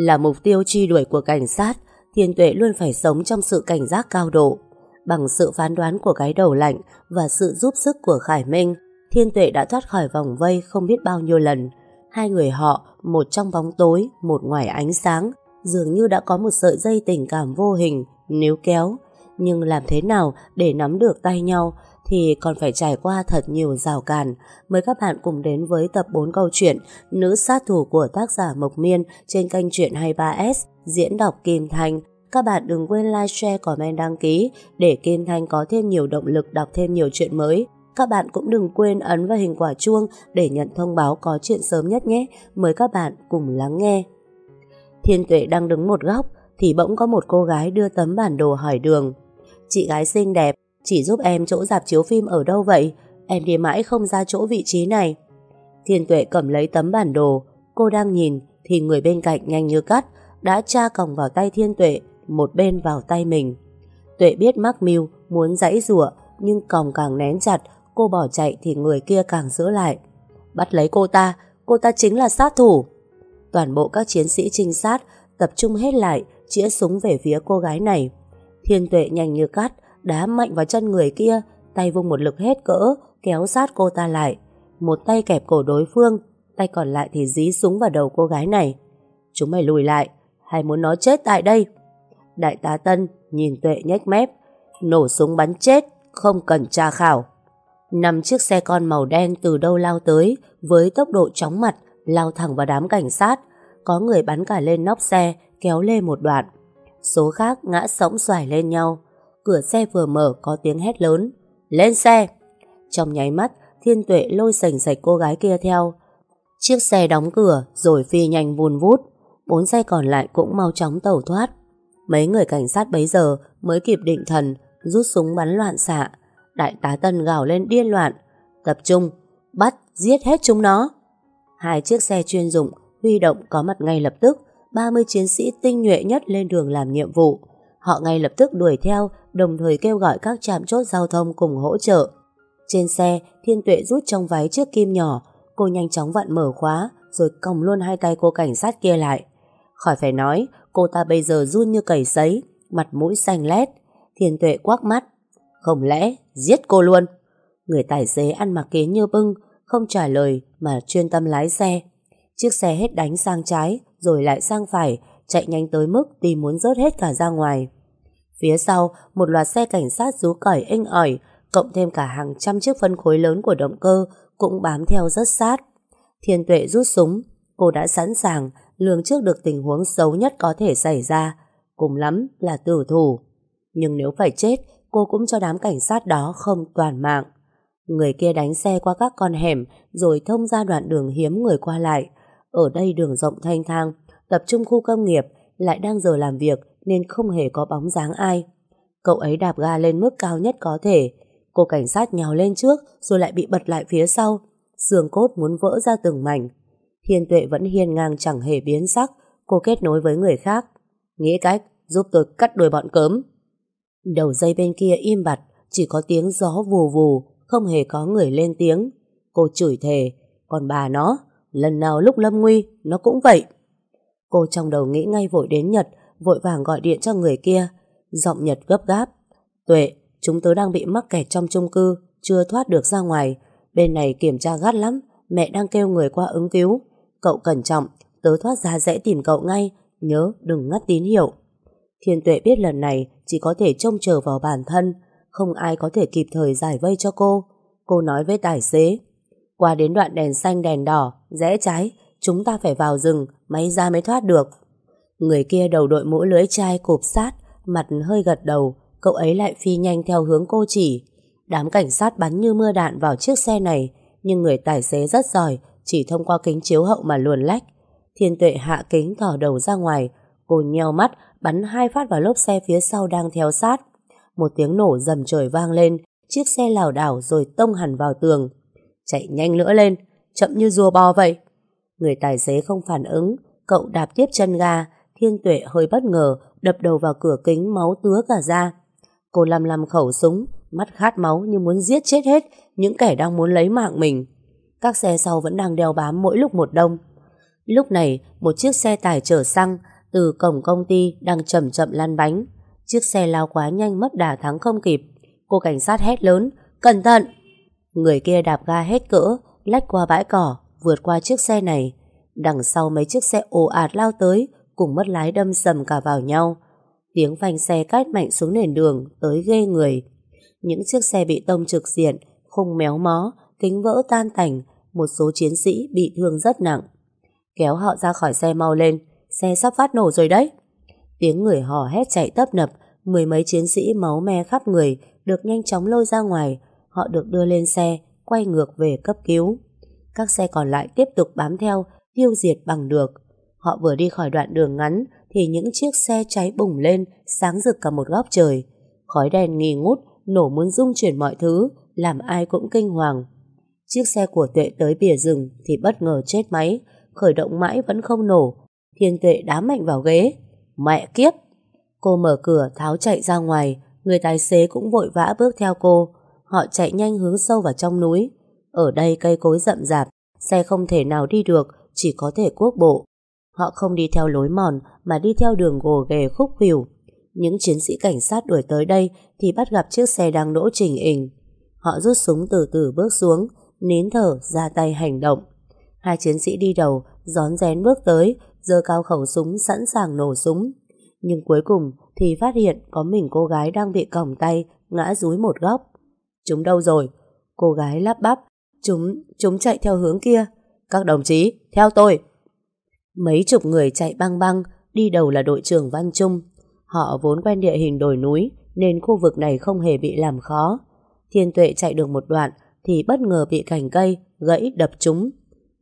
Là mục tiêu truy đuổi của cảnh sát, Thiên Tuệ luôn phải sống trong sự cảnh giác cao độ. Bằng sự phán đoán của cái đầu lạnh và sự giúp sức của Khải Minh, Thiên Tuệ đã thoát khỏi vòng vây không biết bao nhiêu lần. Hai người họ, một trong bóng tối, một ngoài ánh sáng, dường như đã có một sợi dây tình cảm vô hình, níu kéo. Nhưng làm thế nào để nắm được tay nhau thì còn phải trải qua thật nhiều rào cản. Mời các bạn cùng đến với tập 4 câu chuyện Nữ sát thủ của tác giả Mộc Miên trên kênh truyện 23S diễn đọc Kim Thanh. Các bạn đừng quên like, share, comment, đăng ký để Kim Thanh có thêm nhiều động lực đọc thêm nhiều chuyện mới. Các bạn cũng đừng quên ấn vào hình quả chuông để nhận thông báo có chuyện sớm nhất nhé. Mời các bạn cùng lắng nghe. Thiên Tuệ đang đứng một góc thì bỗng có một cô gái đưa tấm bản đồ hỏi đường. Chị gái xinh đẹp, chỉ giúp em chỗ dạp chiếu phim ở đâu vậy? Em đi mãi không ra chỗ vị trí này. Thiên Tuệ cầm lấy tấm bản đồ, cô đang nhìn thì người bên cạnh nhanh như cắt đã tra còng vào tay Thiên Tuệ, một bên vào tay mình. Tuệ biết mắc mưu, muốn giãy rủa nhưng còng càng nén chặt, cô bỏ chạy thì người kia càng giữ lại. Bắt lấy cô ta, cô ta chính là sát thủ. Toàn bộ các chiến sĩ trinh sát tập trung hết lại, chĩa súng về phía cô gái này. Thiên Tuệ nhanh như cắt, đá mạnh vào chân người kia, tay vung một lực hết cỡ, kéo sát cô ta lại. Một tay kẹp cổ đối phương, tay còn lại thì dí súng vào đầu cô gái này. Chúng mày lùi lại, hay muốn nó chết tại đây? Đại tá Tân nhìn Tuệ nhếch mép, nổ súng bắn chết, không cần tra khảo. Năm chiếc xe con màu đen từ đâu lao tới, với tốc độ chóng mặt, lao thẳng vào đám cảnh sát. Có người bắn cả lên nóc xe, kéo lê một đoạn. Số khác ngã sóng xoài lên nhau. Cửa xe vừa mở có tiếng hét lớn. Lên xe! Trong nháy mắt, Thiên Tuệ lôi sành sạch cô gái kia theo. Chiếc xe đóng cửa rồi phi nhanh vun vút. Bốn xe còn lại cũng mau chóng tẩu thoát. Mấy người cảnh sát bấy giờ mới kịp định thần, rút súng bắn loạn xạ. Đại tá Tân gào lên điên loạn. Tập trung, bắt, giết hết chúng nó. Hai chiếc xe chuyên dụng huy động có mặt ngay lập tức, 30 chiến sĩ tinh nhuệ nhất lên đường làm nhiệm vụ. Họ ngay lập tức đuổi theo, đồng thời kêu gọi các trạm chốt giao thông cùng hỗ trợ. Trên xe, Thiên Tuệ rút trong váy chiếc kim nhỏ, cô nhanh chóng vặn mở khóa, rồi còng luôn hai tay cô cảnh sát kia lại. Khỏi phải nói, cô ta bây giờ run như cầy sấy, mặt mũi xanh lét. Thiên Tuệ quắc mắt. Không lẽ, giết cô luôn? Người tài xế ăn mặc kiến như bưng, không trả lời mà chuyên tâm lái xe. Chiếc xe hết đánh sang trái, rồi lại sang phải, chạy nhanh tới mức tìm muốn rớt hết cả ra ngoài. Phía sau, một loạt xe cảnh sát rú cởi inh ỏi, cộng thêm cả hàng trăm chiếc phân khối lớn của động cơ cũng bám theo rất sát. Thiên tuệ rút súng, cô đã sẵn sàng lường trước được tình huống xấu nhất có thể xảy ra, cùng lắm là tử thủ. Nhưng nếu phải chết, cô cũng cho đám cảnh sát đó không toàn mạng. Người kia đánh xe qua các con hẻm rồi thông ra đoạn đường hiếm người qua lại. Ở đây đường rộng thanh thang, tập trung khu công nghiệp, lại đang giờ làm việc nên không hề có bóng dáng ai. Cậu ấy đạp ga lên mức cao nhất có thể. Cô cảnh sát nhào lên trước rồi lại bị bật lại phía sau. Xương cốt muốn vỡ ra từng mảnh. Thiên tuệ vẫn hiên ngang chẳng hề biến sắc. Cô kết nối với người khác. Nghĩ cách giúp tôi cắt đuôi bọn cớm. Đầu dây bên kia im bặt, chỉ có tiếng gió vù vù, không hề có người lên tiếng. Cô chửi thề, còn bà nó, lần nào lúc lâm nguy, nó cũng vậy. Cô trong đầu nghĩ ngay vội đến Nhật, vội vàng gọi điện cho người kia. Giọng Nhật gấp gáp. Tuệ, chúng tớ đang bị mắc kẹt trong chung cư, chưa thoát được ra ngoài. Bên này kiểm tra gắt lắm, mẹ đang kêu người qua ứng cứu. Cậu cẩn trọng, tớ thoát ra dễ tìm cậu ngay, nhớ đừng ngắt tín hiệu. Thiên tuệ biết lần này chỉ có thể trông chờ vào bản thân, không ai có thể kịp thời giải vây cho cô. Cô nói với tài xế, qua đến đoạn đèn xanh đèn đỏ, rẽ trái, chúng ta phải vào rừng, máy ra mới thoát được. Người kia đầu đội mũ lưới chai cộp sát, mặt hơi gật đầu, cậu ấy lại phi nhanh theo hướng cô chỉ. Đám cảnh sát bắn như mưa đạn vào chiếc xe này, nhưng người tài xế rất giỏi, chỉ thông qua kính chiếu hậu mà luồn lách. Thiên tuệ hạ kính thỏ đầu ra ngoài, cô nheo mắt, bắn hai phát vào lốp xe phía sau đang theo sát. Một tiếng nổ dầm trời vang lên, chiếc xe lảo đảo rồi tông hẳn vào tường. Chạy nhanh nữa lên, chậm như rùa bò vậy. Người tài xế không phản ứng, cậu đạp tiếp chân ga, thiên tuệ hơi bất ngờ, đập đầu vào cửa kính máu tứa cả ra. Cô lăm lăm khẩu súng, mắt khát máu như muốn giết chết hết những kẻ đang muốn lấy mạng mình. Các xe sau vẫn đang đeo bám mỗi lúc một đông. Lúc này, một chiếc xe tải chở xăng từ cổng công ty đang chậm chậm lăn bánh. Chiếc xe lao quá nhanh mất đà thắng không kịp. Cô cảnh sát hét lớn, cẩn thận! Người kia đạp ga hết cỡ, lách qua bãi cỏ, vượt qua chiếc xe này. Đằng sau mấy chiếc xe ồ ạt lao tới, cùng mất lái đâm sầm cả vào nhau. Tiếng phanh xe cát mạnh xuống nền đường, tới ghê người. Những chiếc xe bị tông trực diện, khung méo mó, kính vỡ tan tành, một số chiến sĩ bị thương rất nặng. Kéo họ ra khỏi xe mau lên, xe sắp phát nổ rồi đấy. Tiếng người hò hét chạy tấp nập, mười mấy chiến sĩ máu me khắp người được nhanh chóng lôi ra ngoài, họ được đưa lên xe, quay ngược về cấp cứu. Các xe còn lại tiếp tục bám theo, tiêu diệt bằng được. Họ vừa đi khỏi đoạn đường ngắn thì những chiếc xe cháy bùng lên, sáng rực cả một góc trời. Khói đèn nghi ngút, nổ muốn rung chuyển mọi thứ, làm ai cũng kinh hoàng. Chiếc xe của Tuệ tới bìa rừng thì bất ngờ chết máy, khởi động mãi vẫn không nổ. Thiên Tuệ đá mạnh vào ghế. Mẹ kiếp! Cô mở cửa tháo chạy ra ngoài, người tài xế cũng vội vã bước theo cô. Họ chạy nhanh hướng sâu vào trong núi. Ở đây cây cối rậm rạp, xe không thể nào đi được, chỉ có thể quốc bộ. Họ không đi theo lối mòn mà đi theo đường gồ ghề khúc khuỷu. Những chiến sĩ cảnh sát đuổi tới đây thì bắt gặp chiếc xe đang đỗ trình hình. Họ rút súng từ từ bước xuống, nín thở ra tay hành động. Hai chiến sĩ đi đầu, gión rén bước tới, giơ cao khẩu súng sẵn sàng nổ súng. Nhưng cuối cùng thì phát hiện có mình cô gái đang bị còng tay, ngã rúi một góc. Chúng đâu rồi? Cô gái lắp bắp. Chúng, chúng chạy theo hướng kia. Các đồng chí, theo tôi. Mấy chục người chạy băng băng, đi đầu là đội trưởng Văn Trung. Họ vốn quen địa hình đồi núi, nên khu vực này không hề bị làm khó. Thiên tuệ chạy được một đoạn, thì bất ngờ bị cành cây, gãy đập trúng.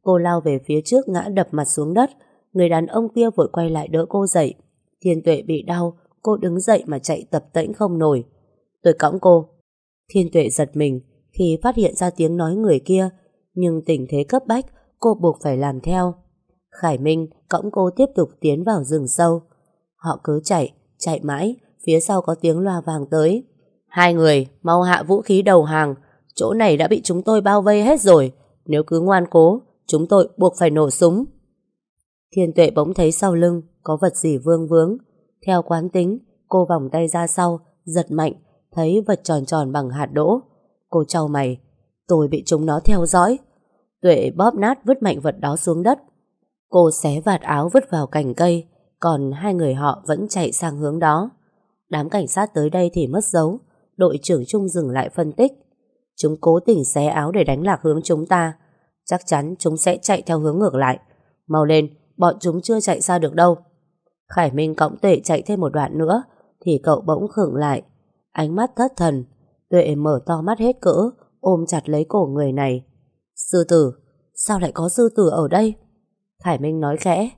Cô lao về phía trước ngã đập mặt xuống đất, người đàn ông kia vội quay lại đỡ cô dậy. Thiên tuệ bị đau, cô đứng dậy mà chạy tập tễnh không nổi. Tôi cõng cô. Thiên tuệ giật mình khi phát hiện ra tiếng nói người kia, nhưng tình thế cấp bách, cô buộc phải làm theo. Khải Minh cõng cô tiếp tục tiến vào rừng sâu. Họ cứ chạy, chạy mãi, phía sau có tiếng loa vàng tới. Hai người, mau hạ vũ khí đầu hàng, chỗ này đã bị chúng tôi bao vây hết rồi. Nếu cứ ngoan cố, chúng tôi buộc phải nổ súng. Thiên tuệ bỗng thấy sau lưng có vật gì vương vướng. Theo quán tính, cô vòng tay ra sau, giật mạnh, thấy vật tròn tròn bằng hạt đỗ. Cô trao mày, tôi bị chúng nó theo dõi. Tuệ bóp nát vứt mạnh vật đó xuống đất. Cô xé vạt áo vứt vào cành cây, còn hai người họ vẫn chạy sang hướng đó. Đám cảnh sát tới đây thì mất dấu, đội trưởng Trung dừng lại phân tích. Chúng cố tình xé áo để đánh lạc hướng chúng ta. Chắc chắn chúng sẽ chạy theo hướng ngược lại. Mau lên, bọn chúng chưa chạy xa được đâu. Khải Minh cõng tuệ chạy thêm một đoạn nữa, thì cậu bỗng khựng lại. Ánh mắt thất thần, tuệ mở to mắt hết cỡ, ôm chặt lấy cổ người này. Sư tử, sao lại có sư tử ở đây? Khải Minh nói khẽ,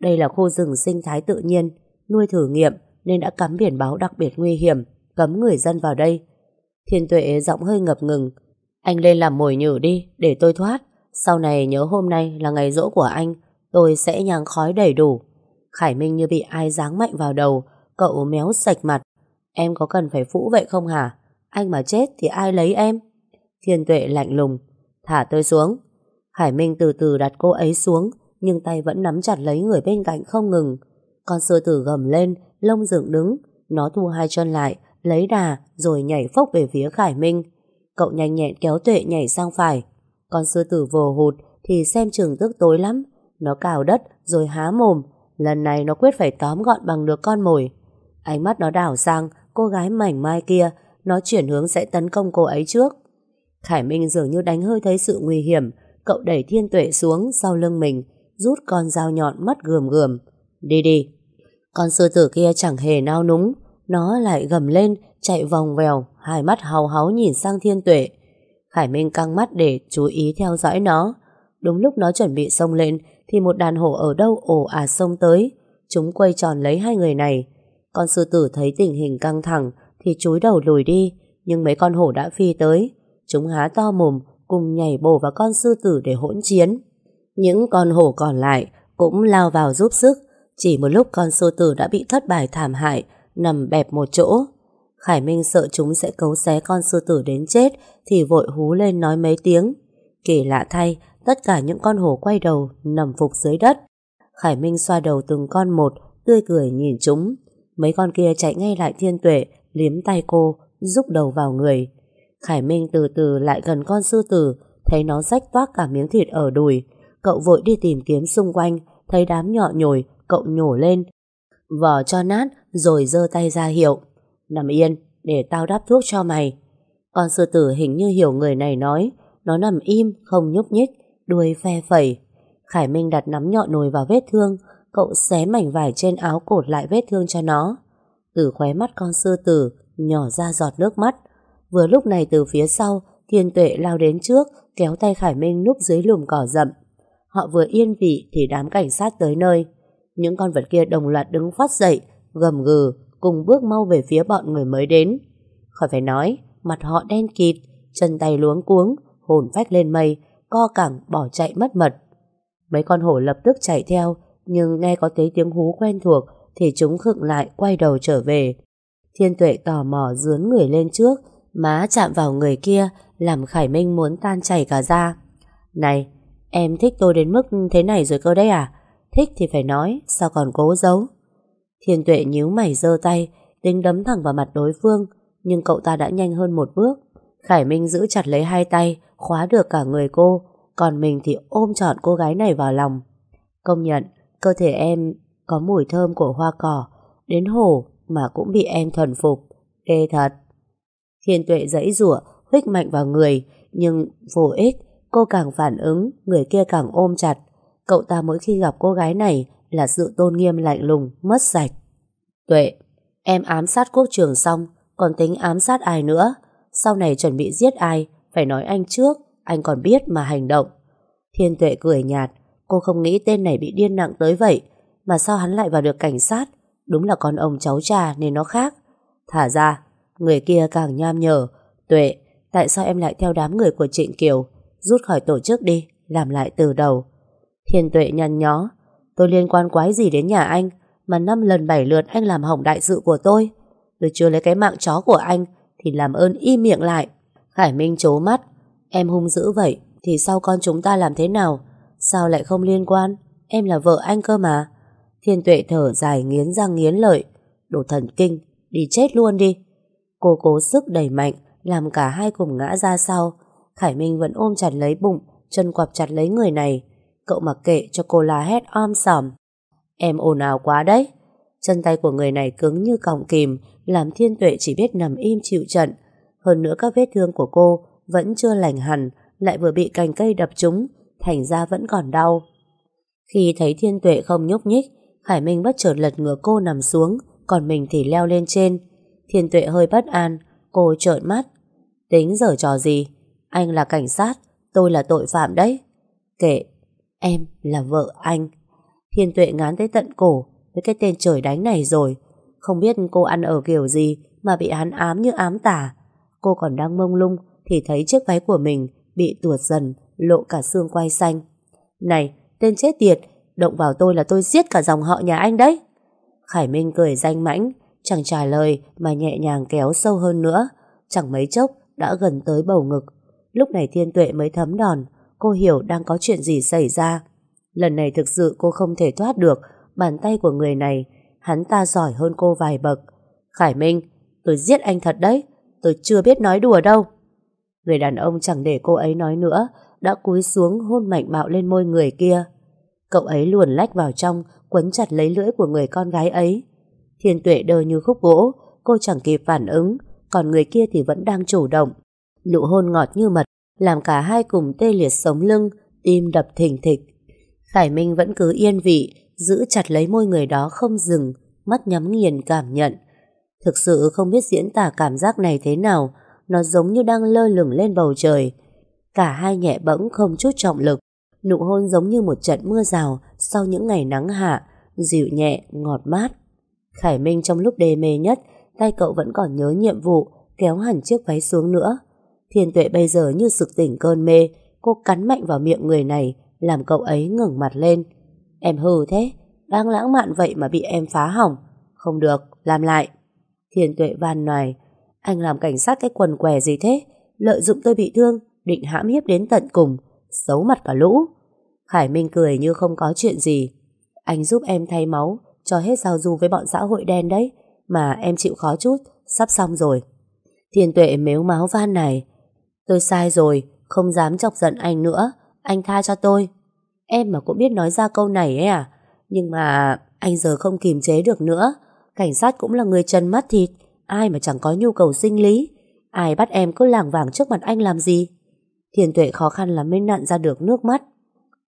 đây là khu rừng sinh thái tự nhiên, nuôi thử nghiệm nên đã cắm biển báo đặc biệt nguy hiểm, cấm người dân vào đây. Thiên tuệ giọng hơi ngập ngừng, anh lên làm mồi nhử đi, để tôi thoát. Sau này nhớ hôm nay là ngày rỗ của anh, tôi sẽ nhang khói đầy đủ. Khải Minh như bị ai giáng mạnh vào đầu, cậu méo sạch mặt. Em có cần phải phũ vậy không hả? Anh mà chết thì ai lấy em? Thiên tuệ lạnh lùng, thả tôi xuống. Khải Minh từ từ đặt cô ấy xuống, nhưng tay vẫn nắm chặt lấy người bên cạnh không ngừng. Con sư tử gầm lên, lông dựng đứng, nó thu hai chân lại, lấy đà rồi nhảy phốc về phía Khải Minh. Cậu nhanh nhẹn kéo tuệ nhảy sang phải. Con sư tử vồ hụt thì xem chừng tức tối lắm. Nó cào đất rồi há mồm. Lần này nó quyết phải tóm gọn bằng được con mồi. Ánh mắt nó đảo sang cô gái mảnh mai kia. Nó chuyển hướng sẽ tấn công cô ấy trước. Khải Minh dường như đánh hơi thấy sự nguy hiểm. Cậu đẩy thiên tuệ xuống sau lưng mình rút con dao nhọn mắt gườm gườm. Đi đi. Con sư tử kia chẳng hề nao núng. Nó lại gầm lên, chạy vòng vèo, hai mắt hào háo nhìn sang thiên tuệ. Khải Minh căng mắt để chú ý theo dõi nó. Đúng lúc nó chuẩn bị xông lên, thì một đàn hổ ở đâu ồ à xông tới. Chúng quay tròn lấy hai người này. Con sư tử thấy tình hình căng thẳng, thì chúi đầu lùi đi, nhưng mấy con hổ đã phi tới. Chúng há to mồm, cùng nhảy bổ vào con sư tử để hỗn chiến. Những con hổ còn lại cũng lao vào giúp sức. Chỉ một lúc con sư tử đã bị thất bại thảm hại, nằm bẹp một chỗ. Khải Minh sợ chúng sẽ cấu xé con sư tử đến chết thì vội hú lên nói mấy tiếng. Kỳ lạ thay, tất cả những con hổ quay đầu nằm phục dưới đất. Khải Minh xoa đầu từng con một, tươi cười nhìn chúng. Mấy con kia chạy ngay lại thiên tuệ, liếm tay cô, rúc đầu vào người. Khải Minh từ từ lại gần con sư tử, thấy nó rách toát cả miếng thịt ở đùi. Cậu vội đi tìm kiếm xung quanh, thấy đám nhọ nhồi, cậu nhổ lên. Vỏ cho nát, rồi giơ tay ra hiệu. Nằm yên, để tao đắp thuốc cho mày. Con sư tử hình như hiểu người này nói, nó nằm im, không nhúc nhích, đuôi phe phẩy. Khải Minh đặt nắm nhọn nồi vào vết thương, cậu xé mảnh vải trên áo cột lại vết thương cho nó. Từ khóe mắt con sư tử, nhỏ ra giọt nước mắt. Vừa lúc này từ phía sau, thiên tuệ lao đến trước, kéo tay Khải Minh núp dưới lùm cỏ rậm. Họ vừa yên vị thì đám cảnh sát tới nơi. Những con vật kia đồng loạt đứng phát dậy, gầm gừ, cùng bước mau về phía bọn người mới đến. Khỏi phải nói, mặt họ đen kịt, chân tay luống cuống, hồn phách lên mây, co cẳng bỏ chạy mất mật. Mấy con hổ lập tức chạy theo, nhưng nghe có thấy tiếng hú quen thuộc thì chúng khựng lại quay đầu trở về. Thiên tuệ tò mò dướn người lên trước, má chạm vào người kia, làm Khải Minh muốn tan chảy cả da. Này, em thích tôi đến mức thế này rồi cơ đấy à? Thích thì phải nói, sao còn cố giấu? Thiên tuệ nhíu mày giơ tay, tính đấm thẳng vào mặt đối phương, nhưng cậu ta đã nhanh hơn một bước. Khải Minh giữ chặt lấy hai tay, khóa được cả người cô, còn mình thì ôm trọn cô gái này vào lòng. Công nhận, cơ thể em có mùi thơm của hoa cỏ, đến hổ mà cũng bị em thuần phục. Ghê thật. Thiên tuệ dãy rủa huyết mạnh vào người, nhưng vô ích, cô càng phản ứng, người kia càng ôm chặt. Cậu ta mỗi khi gặp cô gái này là sự tôn nghiêm lạnh lùng, mất sạch. Tuệ, em ám sát quốc trường xong, còn tính ám sát ai nữa? Sau này chuẩn bị giết ai, phải nói anh trước, anh còn biết mà hành động. Thiên tuệ cười nhạt, cô không nghĩ tên này bị điên nặng tới vậy, mà sao hắn lại vào được cảnh sát? Đúng là con ông cháu cha nên nó khác. Thả ra, người kia càng nham nhở. Tuệ, tại sao em lại theo đám người của Trịnh Kiều? Rút khỏi tổ chức đi, làm lại từ đầu. Thiên tuệ nhăn nhó, tôi liên quan quái gì đến nhà anh, mà năm lần bảy lượt anh làm hỏng đại sự của tôi. Tôi chưa lấy cái mạng chó của anh, thì làm ơn im miệng lại. Khải Minh chố mắt, em hung dữ vậy, thì sau con chúng ta làm thế nào? Sao lại không liên quan? Em là vợ anh cơ mà. Thiên tuệ thở dài nghiến răng nghiến lợi. Đồ thần kinh, đi chết luôn đi. Cô cố sức đẩy mạnh, làm cả hai cùng ngã ra sau. Khải Minh vẫn ôm chặt lấy bụng, chân quặp chặt lấy người này. Cậu mặc kệ cho cô la hét om sòm. Em ồn ào quá đấy. Chân tay của người này cứng như còng kìm, làm thiên tuệ chỉ biết nằm im chịu trận. Hơn nữa các vết thương của cô vẫn chưa lành hẳn, lại vừa bị cành cây đập trúng, thành ra vẫn còn đau. Khi thấy thiên tuệ không nhúc nhích, Hải Minh bất chợt lật ngửa cô nằm xuống, còn mình thì leo lên trên. Thiên tuệ hơi bất an, cô trợn mắt. Tính giờ trò gì? Anh là cảnh sát, tôi là tội phạm đấy. Kệ, em là vợ anh. Thiên tuệ ngán tới tận cổ với cái tên trời đánh này rồi. Không biết cô ăn ở kiểu gì mà bị hắn ám như ám tả. Cô còn đang mông lung thì thấy chiếc váy của mình bị tuột dần, lộ cả xương quai xanh. Này, tên chết tiệt, động vào tôi là tôi giết cả dòng họ nhà anh đấy. Khải Minh cười danh mãnh, chẳng trả lời mà nhẹ nhàng kéo sâu hơn nữa. Chẳng mấy chốc đã gần tới bầu ngực. Lúc này thiên tuệ mới thấm đòn, cô hiểu đang có chuyện gì xảy ra. Lần này thực sự cô không thể thoát được bàn tay của người này, hắn ta giỏi hơn cô vài bậc. Khải Minh, tôi giết anh thật đấy, tôi chưa biết nói đùa đâu. Người đàn ông chẳng để cô ấy nói nữa, đã cúi xuống hôn mạnh bạo lên môi người kia. Cậu ấy luồn lách vào trong, quấn chặt lấy lưỡi của người con gái ấy. Thiên tuệ đơ như khúc gỗ, cô chẳng kịp phản ứng, còn người kia thì vẫn đang chủ động. Nụ hôn ngọt như mật, làm cả hai cùng tê liệt sống lưng, tim đập thình thịch. Khải Minh vẫn cứ yên vị, giữ chặt lấy môi người đó không dừng, mắt nhắm nghiền cảm nhận. Thực sự không biết diễn tả cảm giác này thế nào, nó giống như đang lơ lửng lên bầu trời. Cả hai nhẹ bẫng không chút trọng lực, nụ hôn giống như một trận mưa rào sau những ngày nắng hạ, dịu nhẹ, ngọt mát. Khải Minh trong lúc đề mê nhất, tay cậu vẫn còn nhớ nhiệm vụ, kéo hẳn chiếc váy xuống nữa. Thiên tuệ bây giờ như sực tỉnh cơn mê, cô cắn mạnh vào miệng người này, làm cậu ấy ngẩng mặt lên. Em hừ thế, đang lãng mạn vậy mà bị em phá hỏng. Không được, làm lại. Thiên tuệ van nài, anh làm cảnh sát cái quần què gì thế? Lợi dụng tôi bị thương, định hãm hiếp đến tận cùng, xấu mặt cả lũ. Khải Minh cười như không có chuyện gì. Anh giúp em thay máu, cho hết giao du với bọn xã hội đen đấy. Mà em chịu khó chút, sắp xong rồi. Thiên tuệ mếu máu van này. Tôi sai rồi, không dám chọc giận anh nữa. Anh tha cho tôi. Em mà cũng biết nói ra câu này ấy à? Nhưng mà anh giờ không kìm chế được nữa. Cảnh sát cũng là người chân mắt thịt. Ai mà chẳng có nhu cầu sinh lý. Ai bắt em cứ lảng vảng trước mặt anh làm gì? Thiên tuệ khó khăn lắm mới nặn ra được nước mắt.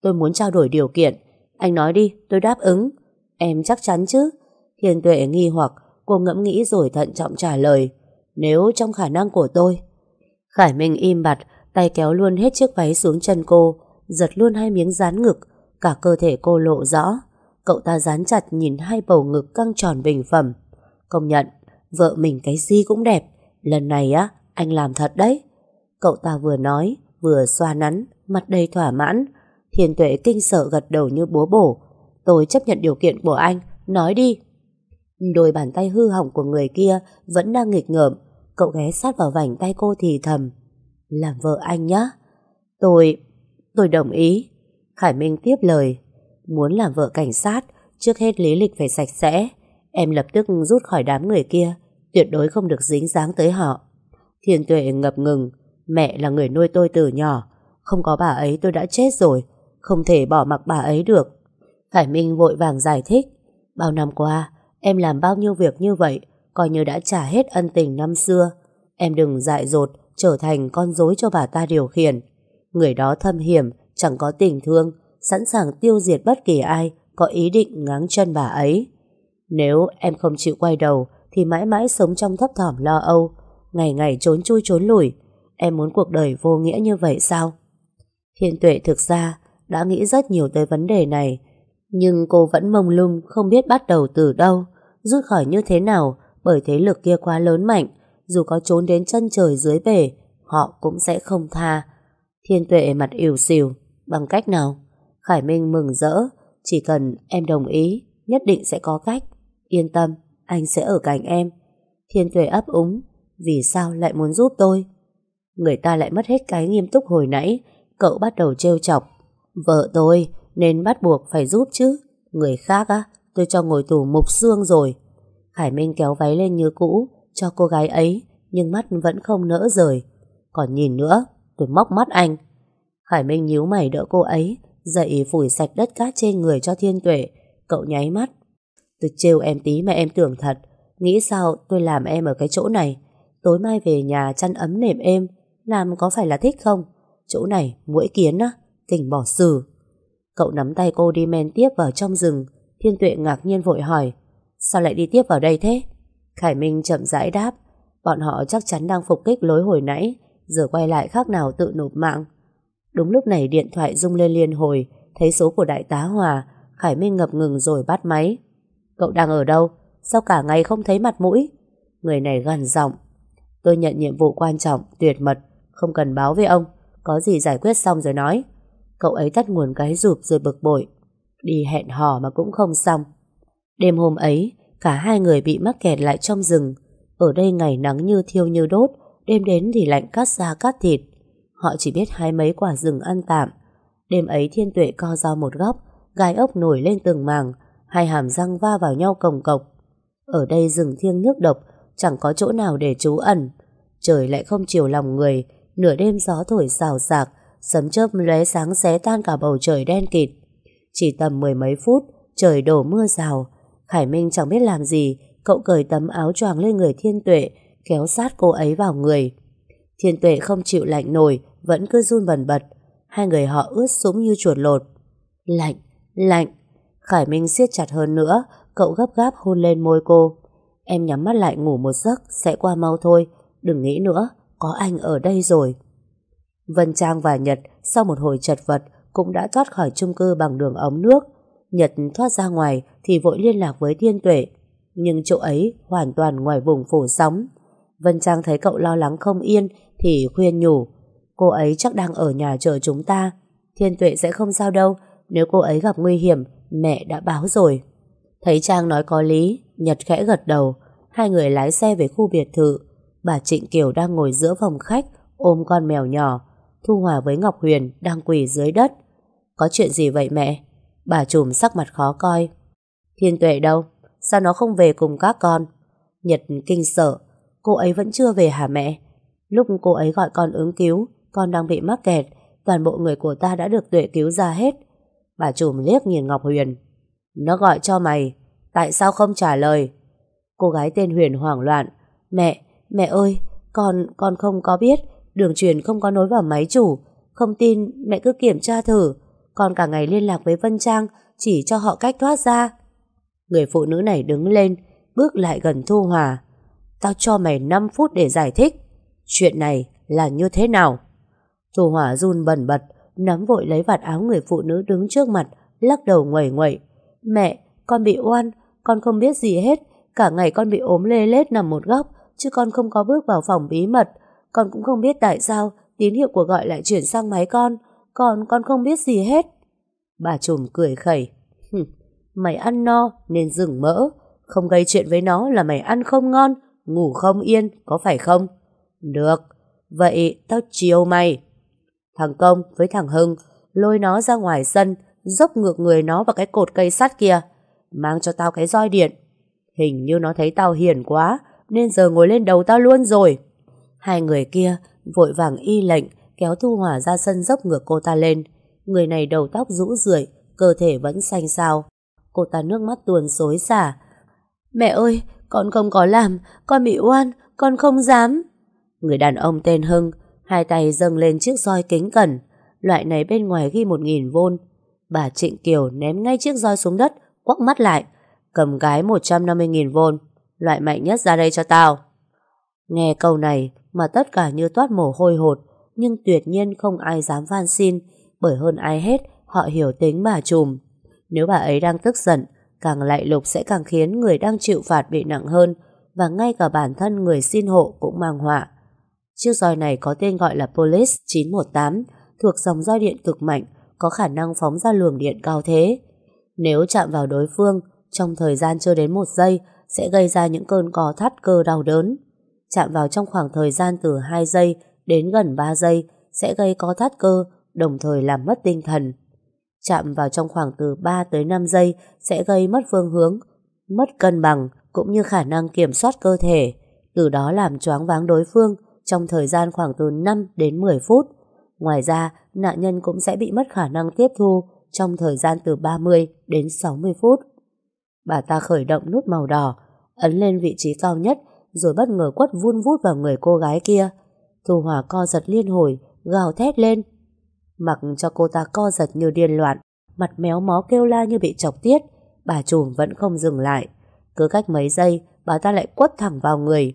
Tôi muốn trao đổi điều kiện. Anh nói đi, tôi đáp ứng. Em chắc chắn chứ? Thiên tuệ nghi hoặc, cô ngẫm nghĩ rồi thận trọng trả lời. Nếu trong khả năng của tôi. Khải Minh im bặt, tay kéo luôn hết chiếc váy xuống chân cô, giật luôn hai miếng dán ngực, cả cơ thể cô lộ rõ. Cậu ta dán chặt nhìn hai bầu ngực căng tròn bình phẩm. Công nhận, vợ mình cái gì cũng đẹp. Lần này á, anh làm thật đấy. Cậu ta vừa nói, vừa xoa nắn, mặt đầy thỏa mãn. Thiên tuệ kinh sợ gật đầu như búa bổ. Tôi chấp nhận điều kiện của anh, nói đi. Đôi bàn tay hư hỏng của người kia vẫn đang nghịch ngợm. Cậu ghé sát vào vành tay cô thì thầm. Làm vợ anh nhá. Tôi... tôi đồng ý. Khải Minh tiếp lời. Muốn làm vợ cảnh sát, trước hết lý lịch phải sạch sẽ. Em lập tức rút khỏi đám người kia, tuyệt đối không được dính dáng tới họ. Thiên tuệ ngập ngừng, mẹ là người nuôi tôi từ nhỏ. Không có bà ấy tôi đã chết rồi, không thể bỏ mặc bà ấy được. Khải Minh vội vàng giải thích. Bao năm qua, em làm bao nhiêu việc như vậy, coi như đã trả hết ân tình năm xưa. Em đừng dại dột, trở thành con dối cho bà ta điều khiển. Người đó thâm hiểm, chẳng có tình thương, sẵn sàng tiêu diệt bất kỳ ai có ý định ngáng chân bà ấy. Nếu em không chịu quay đầu thì mãi mãi sống trong thấp thỏm lo âu, ngày ngày trốn chui trốn lủi. Em muốn cuộc đời vô nghĩa như vậy sao? Thiên tuệ thực ra đã nghĩ rất nhiều tới vấn đề này, nhưng cô vẫn mông lung không biết bắt đầu từ đâu, rút khỏi như thế nào bởi thế lực kia quá lớn mạnh, dù có trốn đến chân trời dưới bể, họ cũng sẽ không tha. Thiên tuệ mặt ỉu xìu, bằng cách nào? Khải Minh mừng rỡ, chỉ cần em đồng ý, nhất định sẽ có cách. Yên tâm, anh sẽ ở cạnh em. Thiên Tuệ ấp úng, vì sao lại muốn giúp tôi? Người ta lại mất hết cái nghiêm túc hồi nãy, cậu bắt đầu trêu chọc. Vợ tôi, nên bắt buộc phải giúp chứ. Người khác á, tôi cho ngồi tù mục xương rồi. Khải Minh kéo váy lên như cũ, cho cô gái ấy, nhưng mắt vẫn không nỡ rời. Còn nhìn nữa, tôi móc mắt anh. Khải Minh nhíu mày đỡ cô ấy, dậy phủi sạch đất cát trên người cho thiên tuệ. Cậu nháy mắt. Tôi trêu em tí mà em tưởng thật. Nghĩ sao tôi làm em ở cái chỗ này. Tối mai về nhà chăn ấm nệm êm. Làm có phải là thích không? Chỗ này mũi kiến á. Tỉnh bỏ xử. Cậu nắm tay cô đi men tiếp vào trong rừng. Thiên tuệ ngạc nhiên vội hỏi. Sao lại đi tiếp vào đây thế? Khải Minh chậm rãi đáp. Bọn họ chắc chắn đang phục kích lối hồi nãy. Giờ quay lại khác nào tự nộp mạng. Đúng lúc này điện thoại rung lên liên hồi, thấy số của đại tá Hòa, Khải Minh ngập ngừng rồi bắt máy. Cậu đang ở đâu? Sao cả ngày không thấy mặt mũi? Người này gần giọng. Tôi nhận nhiệm vụ quan trọng, tuyệt mật, không cần báo với ông. Có gì giải quyết xong rồi nói. Cậu ấy tắt nguồn cái rụp rồi bực bội. Đi hẹn hò mà cũng không xong. Đêm hôm ấy, cả hai người bị mắc kẹt lại trong rừng. Ở đây ngày nắng như thiêu như đốt, đêm đến thì lạnh cắt da cắt thịt. Họ chỉ biết hái mấy quả rừng ăn tạm. Đêm ấy thiên tuệ co ra một góc, gai ốc nổi lên từng màng, hai hàm răng va vào nhau cồng cộc. Ở đây rừng thiêng nước độc, chẳng có chỗ nào để trú ẩn. Trời lại không chiều lòng người, nửa đêm gió thổi xào xạc, sấm chớp lóe sáng xé tan cả bầu trời đen kịt. Chỉ tầm mười mấy phút, trời đổ mưa rào. Khải Minh chẳng biết làm gì, cậu cởi tấm áo choàng lên người thiên tuệ, kéo sát cô ấy vào người. Thiên tuệ không chịu lạnh nổi, vẫn cứ run bần bật. Hai người họ ướt sũng như chuột lột. Lạnh, lạnh. Khải Minh siết chặt hơn nữa, cậu gấp gáp hôn lên môi cô. Em nhắm mắt lại ngủ một giấc, sẽ qua mau thôi. Đừng nghĩ nữa, có anh ở đây rồi. Vân Trang và Nhật sau một hồi chật vật cũng đã thoát khỏi chung cư bằng đường ống nước. Nhật thoát ra ngoài thì vội liên lạc với Thiên Tuệ. Nhưng chỗ ấy hoàn toàn ngoài vùng phủ sóng. Vân Trang thấy cậu lo lắng không yên thì khuyên nhủ. Cô ấy chắc đang ở nhà chờ chúng ta. Thiên Tuệ sẽ không sao đâu. Nếu cô ấy gặp nguy hiểm, mẹ đã báo rồi. Thấy Trang nói có lý, Nhật khẽ gật đầu. Hai người lái xe về khu biệt thự. Bà Trịnh Kiều đang ngồi giữa phòng khách, ôm con mèo nhỏ. Thu Hòa với Ngọc Huyền đang quỳ dưới đất. Có chuyện gì vậy mẹ? Bà trùm sắc mặt khó coi. Thiên tuệ đâu? Sao nó không về cùng các con? Nhật kinh sợ. Cô ấy vẫn chưa về hả mẹ? Lúc cô ấy gọi con ứng cứu, con đang bị mắc kẹt. Toàn bộ người của ta đã được tuệ cứu ra hết. Bà trùm liếc nhìn Ngọc Huyền. Nó gọi cho mày. Tại sao không trả lời? Cô gái tên Huyền hoảng loạn. Mẹ, mẹ ơi, con, con không có biết. Đường truyền không có nối vào máy chủ. Không tin, mẹ cứ kiểm tra thử. Con cả ngày liên lạc với Vân Trang, chỉ cho họ cách thoát ra. Người phụ nữ này đứng lên, bước lại gần Thu Hòa. Tao cho mày 5 phút để giải thích. Chuyện này là như thế nào? Thu Hòa run bẩn bật, nắm vội lấy vạt áo người phụ nữ đứng trước mặt, lắc đầu ngoẩy ngoẩy. Mẹ, con bị oan, con không biết gì hết. Cả ngày con bị ốm lê lết nằm một góc, chứ con không có bước vào phòng bí mật. Con cũng không biết tại sao tín hiệu của gọi lại chuyển sang máy con. Còn con không biết gì hết. Bà trùm cười khẩy. Mày ăn no nên dừng mỡ. Không gây chuyện với nó là mày ăn không ngon, ngủ không yên, có phải không? Được, vậy tao chiều mày. Thằng Công với thằng Hưng lôi nó ra ngoài sân, dốc ngược người nó vào cái cột cây sắt kia. Mang cho tao cái roi điện. Hình như nó thấy tao hiền quá, nên giờ ngồi lên đầu tao luôn rồi. Hai người kia vội vàng y lệnh kéo Thu Hòa ra sân dốc ngược cô ta lên. Người này đầu tóc rũ rượi, cơ thể vẫn xanh xao. Cô ta nước mắt tuồn xối xả. Mẹ ơi, con không có làm, con bị oan, con không dám. Người đàn ông tên Hưng, hai tay dâng lên chiếc roi kính cẩn. Loại này bên ngoài ghi một nghìn vôn. Bà Trịnh Kiều ném ngay chiếc roi xuống đất, quắc mắt lại. Cầm gái 150.000 vôn. Loại mạnh nhất ra đây cho tao. Nghe câu này mà tất cả như toát mồ hôi hột, nhưng tuyệt nhiên không ai dám van xin, bởi hơn ai hết họ hiểu tính bà trùm. Nếu bà ấy đang tức giận, càng lạy lục sẽ càng khiến người đang chịu phạt bị nặng hơn và ngay cả bản thân người xin hộ cũng mang họa. Chiếc roi này có tên gọi là Police 918, thuộc dòng roi điện cực mạnh, có khả năng phóng ra luồng điện cao thế. Nếu chạm vào đối phương, trong thời gian chưa đến một giây, sẽ gây ra những cơn co thắt cơ đau đớn. Chạm vào trong khoảng thời gian từ 2 giây đến gần 3 giây sẽ gây co thắt cơ, đồng thời làm mất tinh thần. Chạm vào trong khoảng từ 3 tới 5 giây sẽ gây mất phương hướng, mất cân bằng cũng như khả năng kiểm soát cơ thể, từ đó làm choáng váng đối phương trong thời gian khoảng từ 5 đến 10 phút. Ngoài ra, nạn nhân cũng sẽ bị mất khả năng tiếp thu trong thời gian từ 30 đến 60 phút. Bà ta khởi động nút màu đỏ, ấn lên vị trí cao nhất rồi bất ngờ quất vun vút vào người cô gái kia. Thu Hòa co giật liên hồi, gào thét lên. Mặc cho cô ta co giật như điên loạn, mặt méo mó kêu la như bị chọc tiết, bà trùm vẫn không dừng lại. Cứ cách mấy giây, bà ta lại quất thẳng vào người.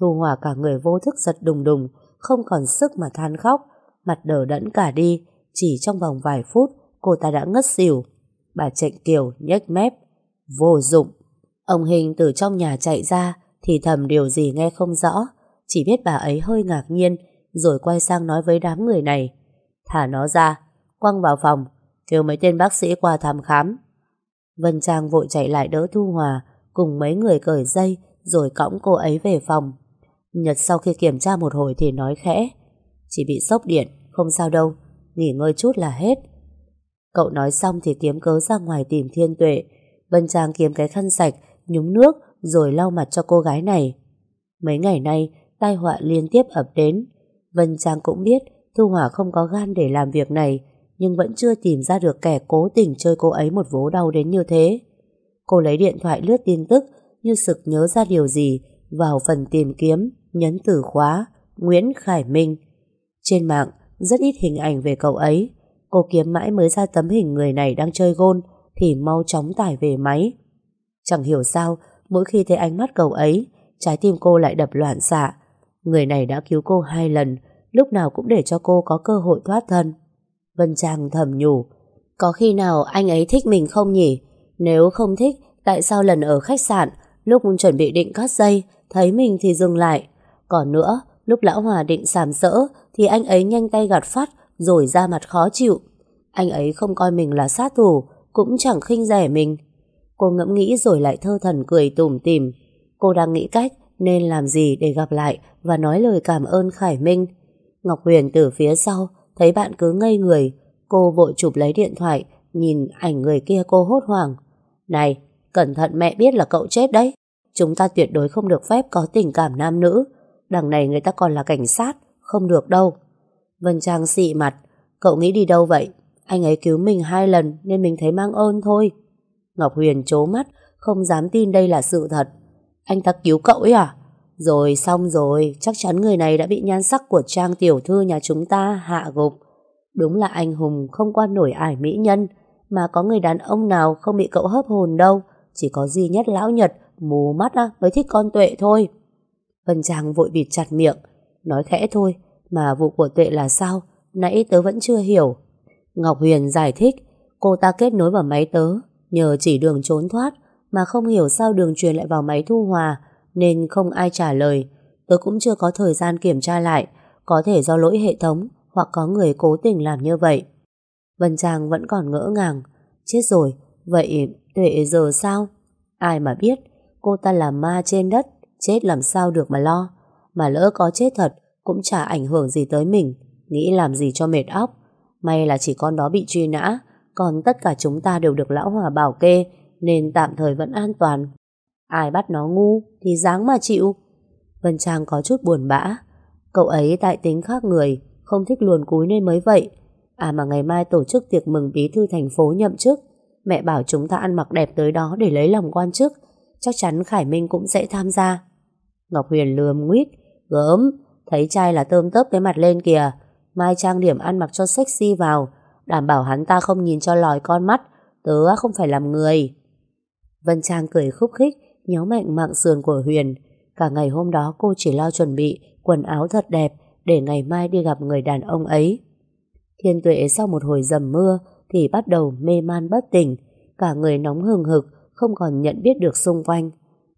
Thu Hòa cả người vô thức giật đùng đùng, không còn sức mà than khóc, mặt đờ đẫn cả đi. Chỉ trong vòng vài phút, cô ta đã ngất xỉu. Bà Trịnh Kiều nhếch mép. Vô dụng. Ông Hình từ trong nhà chạy ra, thì thầm điều gì nghe không rõ. Chỉ biết bà ấy hơi ngạc nhiên, rồi quay sang nói với đám người này. Thả nó ra, quăng vào phòng, kêu mấy tên bác sĩ qua thăm khám. Vân Trang vội chạy lại đỡ Thu Hòa, cùng mấy người cởi dây, rồi cõng cô ấy về phòng. Nhật sau khi kiểm tra một hồi thì nói khẽ. Chỉ bị sốc điện, không sao đâu, nghỉ ngơi chút là hết. Cậu nói xong thì kiếm cớ ra ngoài tìm thiên tuệ. Vân Trang kiếm cái khăn sạch, nhúng nước, rồi lau mặt cho cô gái này. Mấy ngày nay, tai họa liên tiếp ập đến. Vân Trang cũng biết Thu Hỏa không có gan để làm việc này, nhưng vẫn chưa tìm ra được kẻ cố tình chơi cô ấy một vố đau đến như thế. Cô lấy điện thoại lướt tin tức, như sực nhớ ra điều gì, vào phần tìm kiếm, nhấn từ khóa, Nguyễn Khải Minh. Trên mạng, rất ít hình ảnh về cậu ấy. Cô kiếm mãi mới ra tấm hình người này đang chơi gôn, thì mau chóng tải về máy. Chẳng hiểu sao, mỗi khi thấy ánh mắt cậu ấy, trái tim cô lại đập loạn xạ. Người này đã cứu cô hai lần, lúc nào cũng để cho cô có cơ hội thoát thân. Vân Trang thầm nhủ, có khi nào anh ấy thích mình không nhỉ? Nếu không thích, tại sao lần ở khách sạn, lúc chuẩn bị định cắt dây, thấy mình thì dừng lại. Còn nữa, lúc lão Hòa định sàm sỡ, thì anh ấy nhanh tay gạt phát, rồi ra mặt khó chịu. Anh ấy không coi mình là sát thủ, cũng chẳng khinh rẻ mình. Cô ngẫm nghĩ rồi lại thơ thần cười tủm tìm. Cô đang nghĩ cách nên làm gì để gặp lại và nói lời cảm ơn Khải Minh. Ngọc Huyền từ phía sau thấy bạn cứ ngây người, cô vội chụp lấy điện thoại Nhìn ảnh người kia cô hốt hoảng. Này, cẩn thận mẹ biết là cậu chết đấy. Chúng ta tuyệt đối không được phép có tình cảm nam nữ. Đằng này người ta còn là cảnh sát, không được đâu. Vân Trang xị mặt, cậu nghĩ đi đâu vậy? Anh ấy cứu mình hai lần nên mình thấy mang ơn thôi. Ngọc Huyền chố mắt, không dám tin đây là sự thật. Anh ta cứu cậu ấy à? Rồi xong rồi, chắc chắn người này đã bị nhan sắc của Trang tiểu thư nhà chúng ta hạ gục. Đúng là anh hùng không qua nổi ải mỹ nhân, mà có người đàn ông nào không bị cậu hấp hồn đâu, chỉ có duy nhất lão Nhật, mù mắt á, mới thích con tuệ thôi. Vân Trang vội bịt chặt miệng, nói khẽ thôi, mà vụ của tuệ là sao, nãy tớ vẫn chưa hiểu. Ngọc Huyền giải thích, cô ta kết nối vào máy tớ, nhờ chỉ đường trốn thoát, mà không hiểu sao đường truyền lại vào máy thu hòa, nên không ai trả lời. Tớ cũng chưa có thời gian kiểm tra lại, có thể do lỗi hệ thống hoặc có người cố tình làm như vậy. Vân Trang vẫn còn ngỡ ngàng. Chết rồi, vậy Tuệ giờ sao? Ai mà biết, cô ta là ma trên đất, chết làm sao được mà lo. Mà lỡ có chết thật, cũng chả ảnh hưởng gì tới mình, nghĩ làm gì cho mệt óc. May là chỉ con đó bị truy nã, còn tất cả chúng ta đều được lão hòa bảo kê, nên tạm thời vẫn an toàn. Ai bắt nó ngu thì dáng mà chịu. Vân Trang có chút buồn bã. Cậu ấy tại tính khác người, không thích luồn cúi nên mới vậy. À mà ngày mai tổ chức tiệc mừng bí thư thành phố nhậm chức. Mẹ bảo chúng ta ăn mặc đẹp tới đó để lấy lòng quan chức. Chắc chắn Khải Minh cũng sẽ tham gia. Ngọc Huyền lườm nguyết, gớm, thấy trai là tôm tớp cái mặt lên kìa. Mai trang điểm ăn mặc cho sexy vào, đảm bảo hắn ta không nhìn cho lòi con mắt. Tớ không phải làm người. Vân Trang cười khúc khích, nhéo mạnh mạng sườn của Huyền. Cả ngày hôm đó cô chỉ lo chuẩn bị quần áo thật đẹp để ngày mai đi gặp người đàn ông ấy. Thiên tuệ sau một hồi dầm mưa thì bắt đầu mê man bất tỉnh, cả người nóng hừng hực, không còn nhận biết được xung quanh.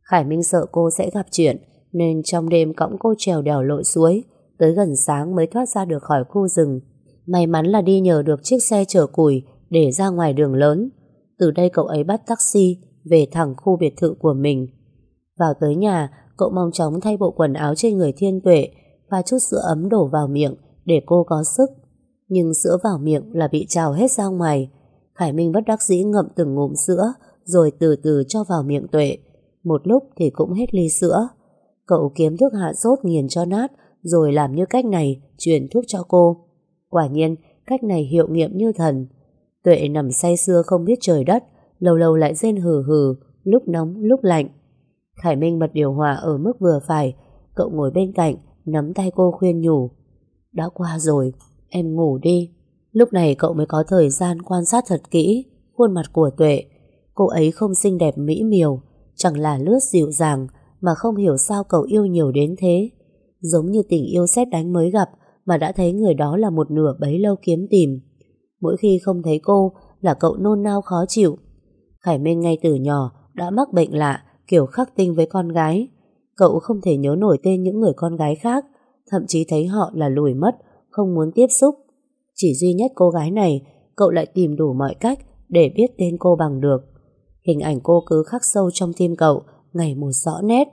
Khải Minh sợ cô sẽ gặp chuyện, nên trong đêm cõng cô trèo đèo lội suối, tới gần sáng mới thoát ra được khỏi khu rừng. May mắn là đi nhờ được chiếc xe chở củi để ra ngoài đường lớn. Từ đây cậu ấy bắt taxi về thẳng khu biệt thự của mình. Vào tới nhà, cậu mong chóng thay bộ quần áo trên người thiên tuệ, và chút sữa ấm đổ vào miệng để cô có sức. Nhưng sữa vào miệng là bị trào hết ra ngoài. Khải Minh bất đắc dĩ ngậm từng ngụm sữa, rồi từ từ cho vào miệng tuệ. Một lúc thì cũng hết ly sữa. Cậu kiếm thuốc hạ sốt nghiền cho nát, rồi làm như cách này, truyền thuốc cho cô. Quả nhiên, cách này hiệu nghiệm như thần. Tuệ nằm say sưa không biết trời đất, lâu lâu lại rên hừ hừ, lúc nóng lúc lạnh. Khải Minh bật điều hòa ở mức vừa phải, cậu ngồi bên cạnh, nắm tay cô khuyên nhủ. Đã qua rồi, em ngủ đi. Lúc này cậu mới có thời gian quan sát thật kỹ khuôn mặt của Tuệ. Cô ấy không xinh đẹp mỹ miều, chẳng là lướt dịu dàng, mà không hiểu sao cậu yêu nhiều đến thế. Giống như tình yêu xét đánh mới gặp mà đã thấy người đó là một nửa bấy lâu kiếm tìm. Mỗi khi không thấy cô là cậu nôn nao khó chịu. Khải Minh ngay từ nhỏ đã mắc bệnh lạ kiểu khắc tinh với con gái. Cậu không thể nhớ nổi tên những người con gái khác, thậm chí thấy họ là lùi mất, không muốn tiếp xúc. Chỉ duy nhất cô gái này, cậu lại tìm đủ mọi cách để biết tên cô bằng được. Hình ảnh cô cứ khắc sâu trong tim cậu, ngày một rõ nét.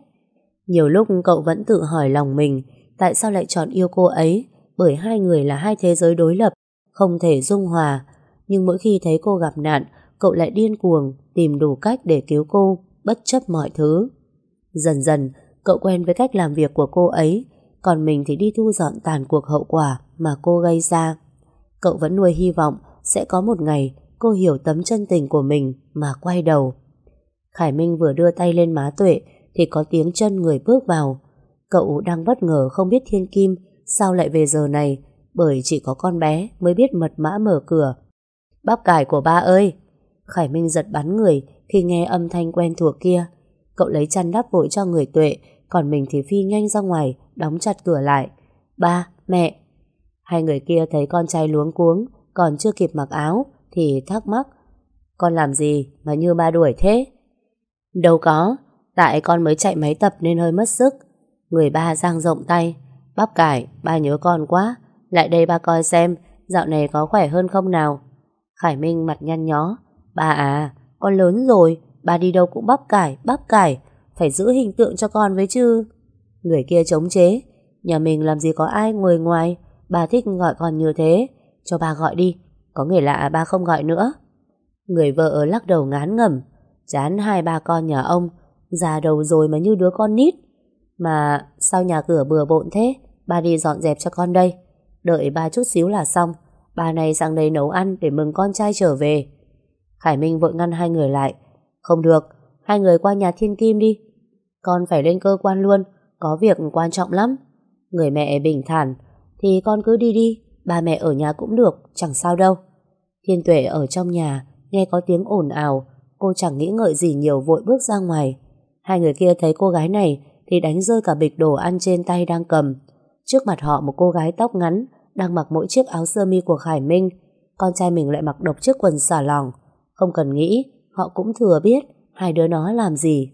Nhiều lúc cậu vẫn tự hỏi lòng mình, tại sao lại chọn yêu cô ấy, bởi hai người là hai thế giới đối lập, không thể dung hòa. Nhưng mỗi khi thấy cô gặp nạn, cậu lại điên cuồng, tìm đủ cách để cứu cô, bất chấp mọi thứ. Dần dần, cậu quen với cách làm việc của cô ấy, còn mình thì đi thu dọn tàn cuộc hậu quả mà cô gây ra. Cậu vẫn nuôi hy vọng sẽ có một ngày cô hiểu tấm chân tình của mình mà quay đầu. Khải Minh vừa đưa tay lên má Tuệ thì có tiếng chân người bước vào. Cậu đang bất ngờ không biết Thiên Kim sao lại về giờ này bởi chỉ có con bé mới biết mật mã mở cửa. Bắp cải của ba ơi! Khải Minh giật bắn người khi nghe âm thanh quen thuộc kia. Cậu lấy chăn đắp vội cho người Tuệ còn mình thì phi nhanh ra ngoài đóng chặt cửa lại. Ba, mẹ! Hai người kia thấy con trai luống cuống còn chưa kịp mặc áo thì thắc mắc Con làm gì mà như ba đuổi thế? Đâu có, tại con mới chạy máy tập nên hơi mất sức. Người ba giang rộng tay. Bắp cải, ba nhớ con quá. Lại đây ba coi xem, dạo này có khỏe hơn không nào? Khải Minh mặt nhăn nhó. Ba à, con lớn rồi, ba đi đâu cũng bắp cải, bắp cải. Phải giữ hình tượng cho con với chứ. Người kia chống chế. Nhà mình làm gì có ai ngồi ngoài. Ba thích gọi con như thế. Cho ba gọi đi. Có người lạ ba không gọi nữa. Người vợ lắc đầu ngán ngẩm Chán hai ba con nhà ông Già đầu rồi mà như đứa con nít. Mà sao nhà cửa bừa bộn thế? Ba đi dọn dẹp cho con đây. Đợi ba chút xíu là xong. Bà này sang đây nấu ăn để mừng con trai trở về. Khải Minh vội ngăn hai người lại. Không được, Hai người qua nhà Thiên Kim đi. Con phải lên cơ quan luôn, Có việc quan trọng lắm. Người mẹ bình thản, Thì con cứ đi đi, Ba mẹ ở nhà cũng được, Chẳng sao đâu. Thiên Tuệ ở trong nhà, Nghe có tiếng ồn ào, Cô chẳng nghĩ ngợi gì nhiều, vội bước ra ngoài. Hai người kia thấy cô gái này Thì đánh rơi cả bịch đồ ăn trên tay đang cầm. Trước mặt họ một cô gái tóc ngắn Đang mặc mỗi chiếc áo sơ mi của Khải Minh. Con trai mình lại mặc độc chiếc quần xả lòng Không cần nghĩ, Họ cũng thừa biết Hai đứa nó làm gì.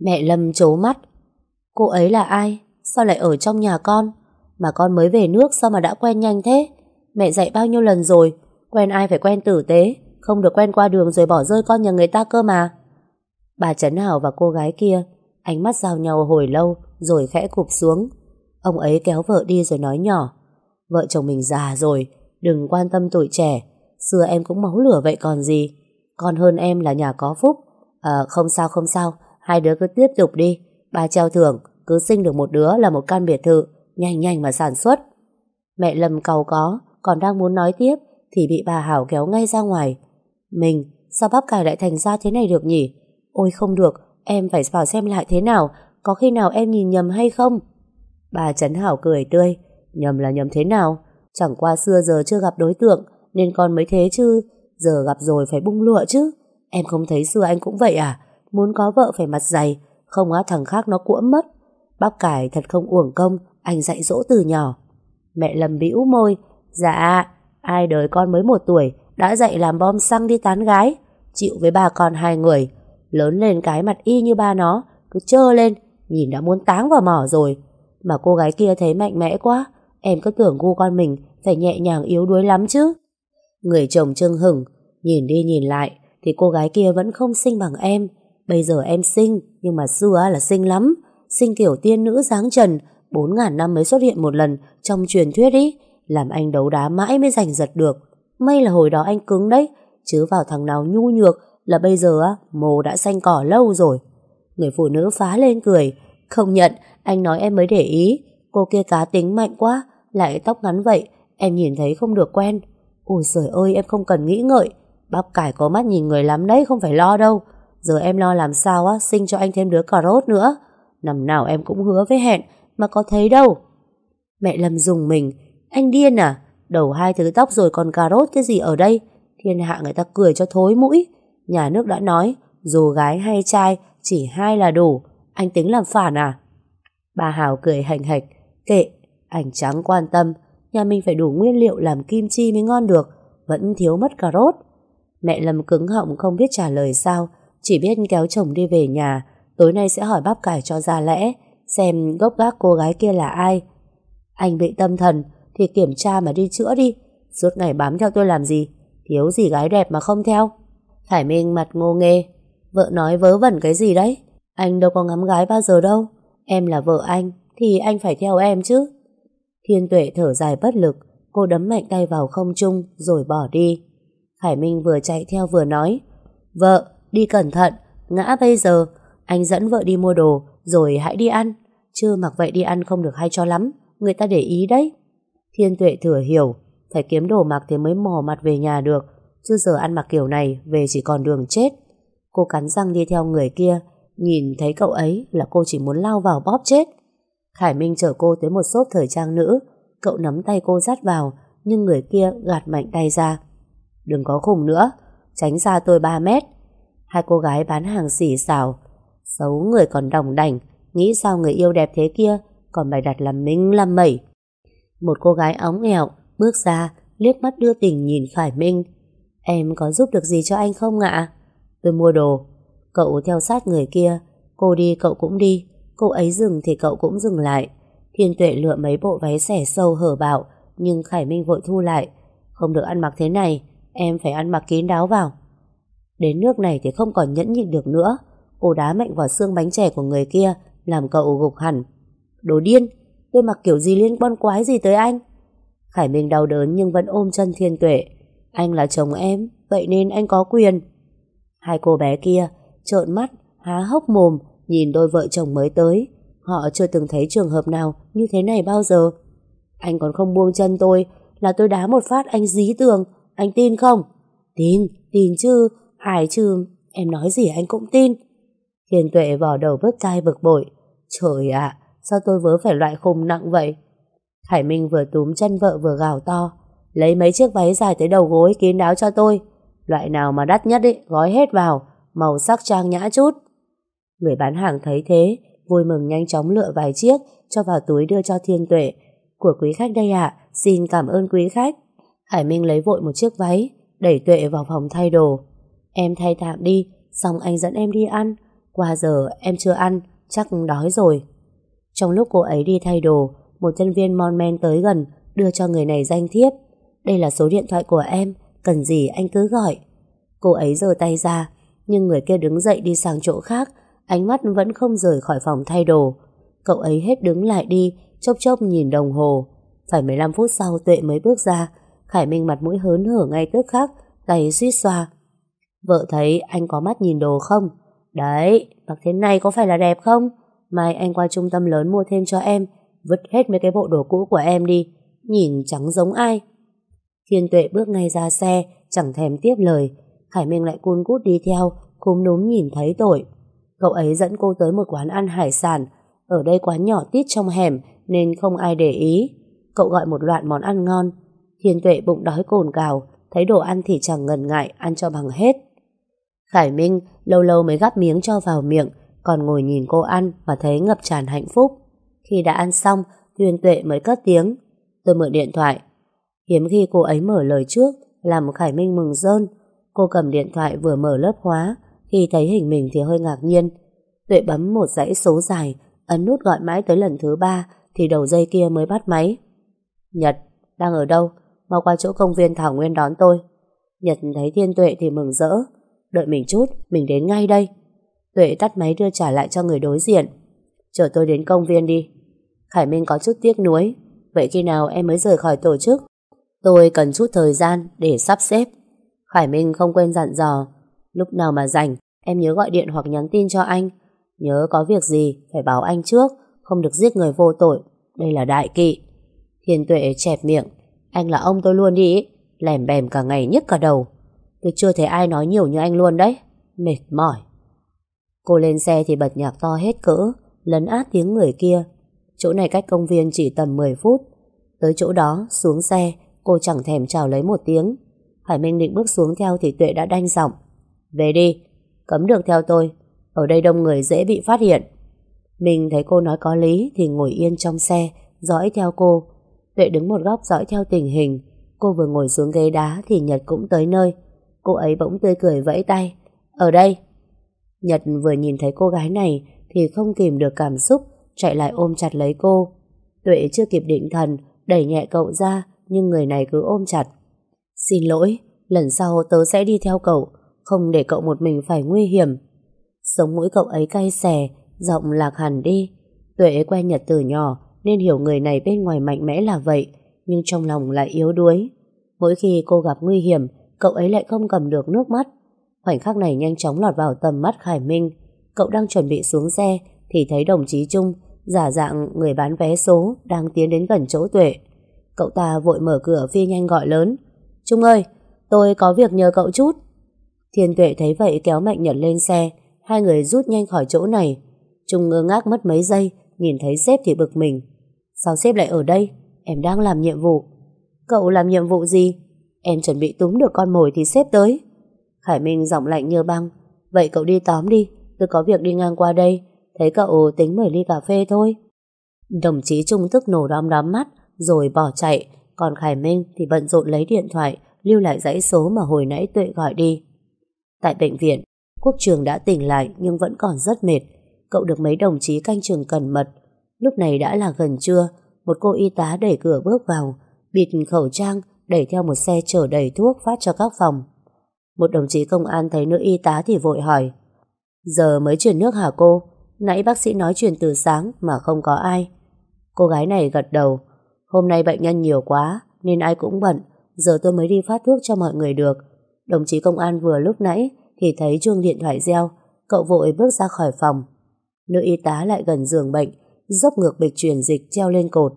Mẹ Lâm chố mắt. Cô ấy là ai? Sao lại ở trong nhà con? Mà con mới về nước sao mà đã quen nhanh thế? Mẹ dạy bao nhiêu lần rồi? Quen ai phải quen tử tế? Không được quen qua đường rồi bỏ rơi con nhà người ta cơ mà. Bà Trấn Hảo và cô gái kia, Ánh mắt giao nhau hồi lâu Rồi khẽ cụp xuống. Ông ấy kéo vợ đi rồi nói nhỏ, Vợ chồng mình già rồi, Đừng quan tâm tuổi trẻ, Xưa em cũng máu lửa vậy còn gì. Con hơn em là nhà có phúc. À không sao không sao, Hai đứa cứ tiếp tục đi. Ba treo thưởng, Cứ sinh được một đứa là một căn biệt thự, Nhanh nhanh mà sản xuất. Mẹ Lâm cầu có, Còn đang muốn nói tiếp Thì bị bà Hảo kéo ngay ra ngoài. Mình, sao bắp cải lại thành ra thế này được nhỉ? Ôi không được, Em phải vào xem lại thế nào, Có khi nào em nhìn nhầm hay không? Bà Trấn Hảo cười tươi, Nhầm là nhầm thế nào? Chẳng qua xưa giờ chưa gặp đối tượng, Nên con mới thế chứ, Giờ gặp rồi phải bung lụa chứ. Em không thấy xưa anh cũng vậy à? Muốn có vợ phải mặt dày, Không á thằng khác nó cuỗm mất. Bắp cải thật không uổng công, Anh dạy dỗ từ nhỏ. Mẹ lầm bĩu môi Dạ ai đời con mới một tuổi, Đã dạy làm bom xăng đi tán gái, Chịu với ba con hai người Lớn lên cái mặt y như ba nó, Cứ trơ lên, Nhìn đã muốn táng vào mỏ rồi. Mà cô gái kia thấy mạnh mẽ quá, Em cứ tưởng cô con mình Phải nhẹ nhàng yếu đuối lắm chứ. Người chồng trưng hửng, Nhìn đi nhìn lại, Thì cô gái kia vẫn không xinh bằng em. Bây giờ em xinh Nhưng mà xưa là xinh lắm. Xinh kiểu tiên nữ dáng trần, Bốn ngàn năm mới xuất hiện một lần Trong truyền thuyết ý, Làm anh đấu đá mãi mới giành giật được. May là hồi đó anh cứng đấy, Chứ vào thằng nào nhu nhược là bây giờ á mồ đã xanh cỏ lâu rồi. Người phụ nữ phá lên cười. Không nhận, anh nói em mới để ý. Cô kia cá tính mạnh quá, lại tóc ngắn vậy, em nhìn thấy không được quen. Ôi trời ơi, em không cần nghĩ ngợi. Bắp cải có mắt nhìn người lắm đấy, không phải lo đâu. Giờ em lo làm sao á, sinh cho anh thêm đứa cà rốt nữa. Năm nào em cũng hứa với hẹn, mà có thấy đâu. Mẹ Lâm dùng mình, anh điên à? Đầu hai thứ tóc rồi còn cà rốt cái gì ở đây? Thiên hạ người ta cười cho thối mũi. Nhà nước đã nói, dù gái hay trai, chỉ hai là đủ. Anh tính làm phản à? Bà Hảo cười hành hạch. Kệ, anh chẳng quan tâm. Nhà mình phải đủ nguyên liệu làm kim chi mới ngon được. Vẫn thiếu mất cà rốt. Mẹ Lâm cứng họng không biết trả lời sao. Chỉ biết kéo chồng đi về nhà. Tối nay sẽ hỏi bắp cải cho ra lẽ. Xem gốc gác cô gái kia là ai. Anh bị tâm thần thì kiểm tra mà đi chữa đi. Suốt ngày bám theo tôi làm gì? Thiếu gì gái đẹp mà không theo? Khải Minh mặt ngô nghê. Vợ nói vớ vẩn cái gì đấy? Anh đâu có ngắm gái bao giờ đâu. Em là vợ anh, Thì anh phải theo em chứ. Thiên tuệ thở dài bất lực, Cô đấm mạnh tay vào không trung, Rồi bỏ đi. Khải Minh vừa chạy theo vừa nói, Vợ, đi cẩn thận, Ngã bây giờ. Anh dẫn vợ đi mua đồ, Rồi hãy đi ăn. Chứ mặc vậy đi ăn không được hay cho lắm, Người ta để ý đấy. Thiên tuệ thừa hiểu, Phải kiếm đồ mặc thì mới mò mặt về nhà được chứ giờ ăn mặc kiểu này về chỉ còn đường chết. Cô cắn răng đi theo người kia, nhìn thấy cậu ấy là cô chỉ muốn lao vào bóp chết. Khải Minh chở cô tới một shop thời trang nữ, cậu nắm tay cô dắt vào, nhưng người kia gạt mạnh tay ra. Đừng có khùng nữa, tránh xa tôi 3 mét. Hai cô gái bán hàng xỉ xào, xấu người còn đồng đảnh, nghĩ sao người yêu đẹp thế kia, còn bày đặt làm minh làm mẩy. Một cô gái óng nghèo bước ra, liếc mắt đưa tình nhìn Khải Minh, Em có giúp được gì cho anh không ạ? Tôi mua đồ. Cậu theo sát người kia. Cô đi, cậu cũng đi. Cô ấy dừng thì cậu cũng dừng lại. Thiên tuệ lựa mấy bộ váy xẻ sâu hở bạo. Nhưng Khải Minh vội thu lại. Không được ăn mặc thế này. Em phải ăn mặc kín đáo vào. Đến nước này thì không còn nhẫn nhịn được nữa. Cô đá mạnh vào xương bánh chè của người kia. Làm cậu gục hẳn. Đồ điên. Tôi mặc kiểu gì liên quan quái gì tới anh? Khải Minh đau đớn nhưng vẫn ôm chân thiên tuệ. Anh là chồng em, vậy nên anh có quyền. Hai cô bé kia trợn mắt, há hốc mồm, nhìn đôi vợ chồng mới tới. Họ chưa từng thấy trường hợp nào như thế này bao giờ. Anh còn không buông chân tôi, là tôi đá một phát anh dí tường, anh tin không? Tin, tin chứ, ai chứ, em nói gì anh cũng tin. Thiên tuệ vò đầu bớt tai bực bội. Trời ạ, sao tôi vớ phải loại khùng nặng vậy? Hải Minh vừa túm chân vợ vừa gào to. Lấy mấy chiếc váy dài tới đầu gối kín đáo cho tôi. Loại nào mà đắt nhất ấy, gói hết vào, màu sắc trang nhã chút. Người bán hàng thấy thế, vui mừng nhanh chóng lựa vài chiếc, cho vào túi đưa cho thiên tuệ. Của quý khách đây ạ, xin cảm ơn quý khách. Hải Minh lấy vội một chiếc váy, đẩy tuệ vào phòng thay đồ. Em thay tạm đi, xong anh dẫn em đi ăn. Qua giờ em chưa ăn, chắc đói rồi. Trong lúc cô ấy đi thay đồ, một nhân viên mon men tới gần, đưa cho người này danh thiếp. Đây là số điện thoại của em, cần gì anh cứ gọi. Cô ấy giơ tay ra, nhưng người kia đứng dậy đi sang chỗ khác, ánh mắt vẫn không rời khỏi phòng thay đồ. Cậu ấy hết đứng lại đi, chốc chốc nhìn đồng hồ. Phải 15 phút sau Tuệ mới bước ra, Khải Minh mặt mũi hớn hở ngay tức khắc, tay suýt xoa. Vợ thấy anh có mắt nhìn đồ không? Đấy, mặc thế này có phải là đẹp không? Mai anh qua trung tâm lớn mua thêm cho em, vứt hết mấy cái bộ đồ cũ của em đi, nhìn chẳng giống ai. Thiên tuệ bước ngay ra xe, chẳng thèm tiếp lời. Khải Minh lại cun cút đi theo, cúm núm nhìn thấy tội. Cậu ấy dẫn cô tới một quán ăn hải sản, ở đây quán nhỏ tít trong hẻm nên không ai để ý. Cậu gọi một loạt món ăn ngon. Thiên tuệ bụng đói cồn cào, thấy đồ ăn thì chẳng ngần ngại ăn cho bằng hết. Khải Minh lâu lâu mới gắp miếng cho vào miệng, còn ngồi nhìn cô ăn và thấy ngập tràn hạnh phúc. Khi đã ăn xong, Thiên tuệ mới cất tiếng. Tôi mượn điện thoại. Hiếm khi cô ấy mở lời trước, làm Khải Minh mừng rơn. Cô cầm điện thoại vừa mở lớp hóa, khi thấy hình mình thì hơi ngạc nhiên. Tuệ bấm một dãy số dài, ấn nút gọi mãi tới lần thứ ba thì đầu dây kia mới bắt máy. Nhật, đang ở đâu? Mau qua chỗ công viên Thảo Nguyên đón tôi. Nhật thấy Thiên Tuệ thì mừng rỡ. Đợi mình chút, mình đến ngay đây. Tuệ tắt máy đưa trả lại cho người đối diện. Chờ tôi đến công viên đi. Khải Minh có chút tiếc nuối. Vậy khi nào em mới rời khỏi tổ chức? Tôi cần chút thời gian để sắp xếp. Khải Minh không quên dặn dò. Lúc nào mà rảnh, em nhớ gọi điện hoặc nhắn tin cho anh. Nhớ có việc gì, phải báo anh trước, không được giết người vô tội. Đây là đại kỵ. Thiên tuệ chẹp miệng. Anh là ông tôi luôn đi, lèm bèm cả ngày nhức cả đầu. Tôi chưa thấy ai nói nhiều như anh luôn đấy. Mệt mỏi. Cô lên xe thì bật nhạc to hết cỡ, lấn át tiếng người kia. Chỗ này cách công viên chỉ tầm 10 phút. Tới chỗ đó, xuống xe, cô chẳng thèm chào lấy một tiếng. Hải Minh định bước xuống theo thì Tuệ đã đanh giọng. Về đi, cấm được theo tôi. Ở đây đông người dễ bị phát hiện. Mình thấy cô nói có lý thì ngồi yên trong xe, dõi theo cô. Tuệ đứng một góc dõi theo tình hình. Cô vừa ngồi xuống ghế đá thì Nhật cũng tới nơi. Cô ấy bỗng tươi cười vẫy tay. Ở đây. Nhật vừa nhìn thấy cô gái này thì không kìm được cảm xúc, chạy lại ôm chặt lấy cô. Tuệ chưa kịp định thần, đẩy nhẹ cậu ra, nhưng người này cứ ôm chặt. Xin lỗi, lần sau tớ sẽ đi theo cậu, không để cậu một mình phải nguy hiểm. Sống mũi cậu ấy cay xè, giọng lạc hẳn đi. Tuệ quen Nhật từ nhỏ, nên hiểu người này bên ngoài mạnh mẽ là vậy, nhưng trong lòng lại yếu đuối. Mỗi khi cô gặp nguy hiểm, cậu ấy lại không cầm được nước mắt. Khoảnh khắc này nhanh chóng lọt vào tầm mắt Khải Minh. Cậu đang chuẩn bị xuống xe, thì thấy đồng chí Trung, giả dạng người bán vé số, đang tiến đến gần chỗ Tuệ. Cậu ta vội mở cửa phi nhanh gọi lớn. Trung ơi, tôi có việc nhờ cậu chút. Thiên Tuệ thấy vậy kéo Mạnh Nhật lên xe, hai người rút nhanh khỏi chỗ này. Trung ngơ ngác mất mấy giây, nhìn thấy sếp thì bực mình. Sao sếp lại ở đây? Em đang làm nhiệm vụ. Cậu làm nhiệm vụ gì? Em chuẩn bị túm được con mồi thì sếp tới. Khải Minh giọng lạnh như băng. Vậy cậu đi tóm đi, tôi có việc đi ngang qua đây. Thấy cậu tính mời ly cà phê thôi. Đồng chí Trung tức nổ đom đóm mắt, rồi bỏ chạy. Còn Khải Minh thì bận rộn lấy điện thoại, lưu lại dãy số mà hồi nãy Tuệ gọi đi. Tại bệnh viện, Quốc trường đã tỉnh lại nhưng vẫn còn rất mệt. Cậu được mấy đồng chí canh trường cần mật. Lúc này đã là gần trưa, một cô y tá đẩy cửa bước vào, bịt khẩu trang, đẩy theo một xe chở đầy thuốc phát cho các phòng. Một đồng chí công an thấy nữ y tá thì vội hỏi Giờ mới chuyển nước hả cô? Nãy bác sĩ nói chuyển từ sáng mà không có ai. Cô gái này gật đầu Hôm nay bệnh nhân nhiều quá nên ai cũng bận Giờ tôi mới đi phát thuốc cho mọi người được Đồng chí công an vừa lúc nãy thì thấy chuông điện thoại reo, cậu vội bước ra khỏi phòng. Nữ y tá lại gần giường bệnh, dốc ngược bịch truyền dịch treo lên cột.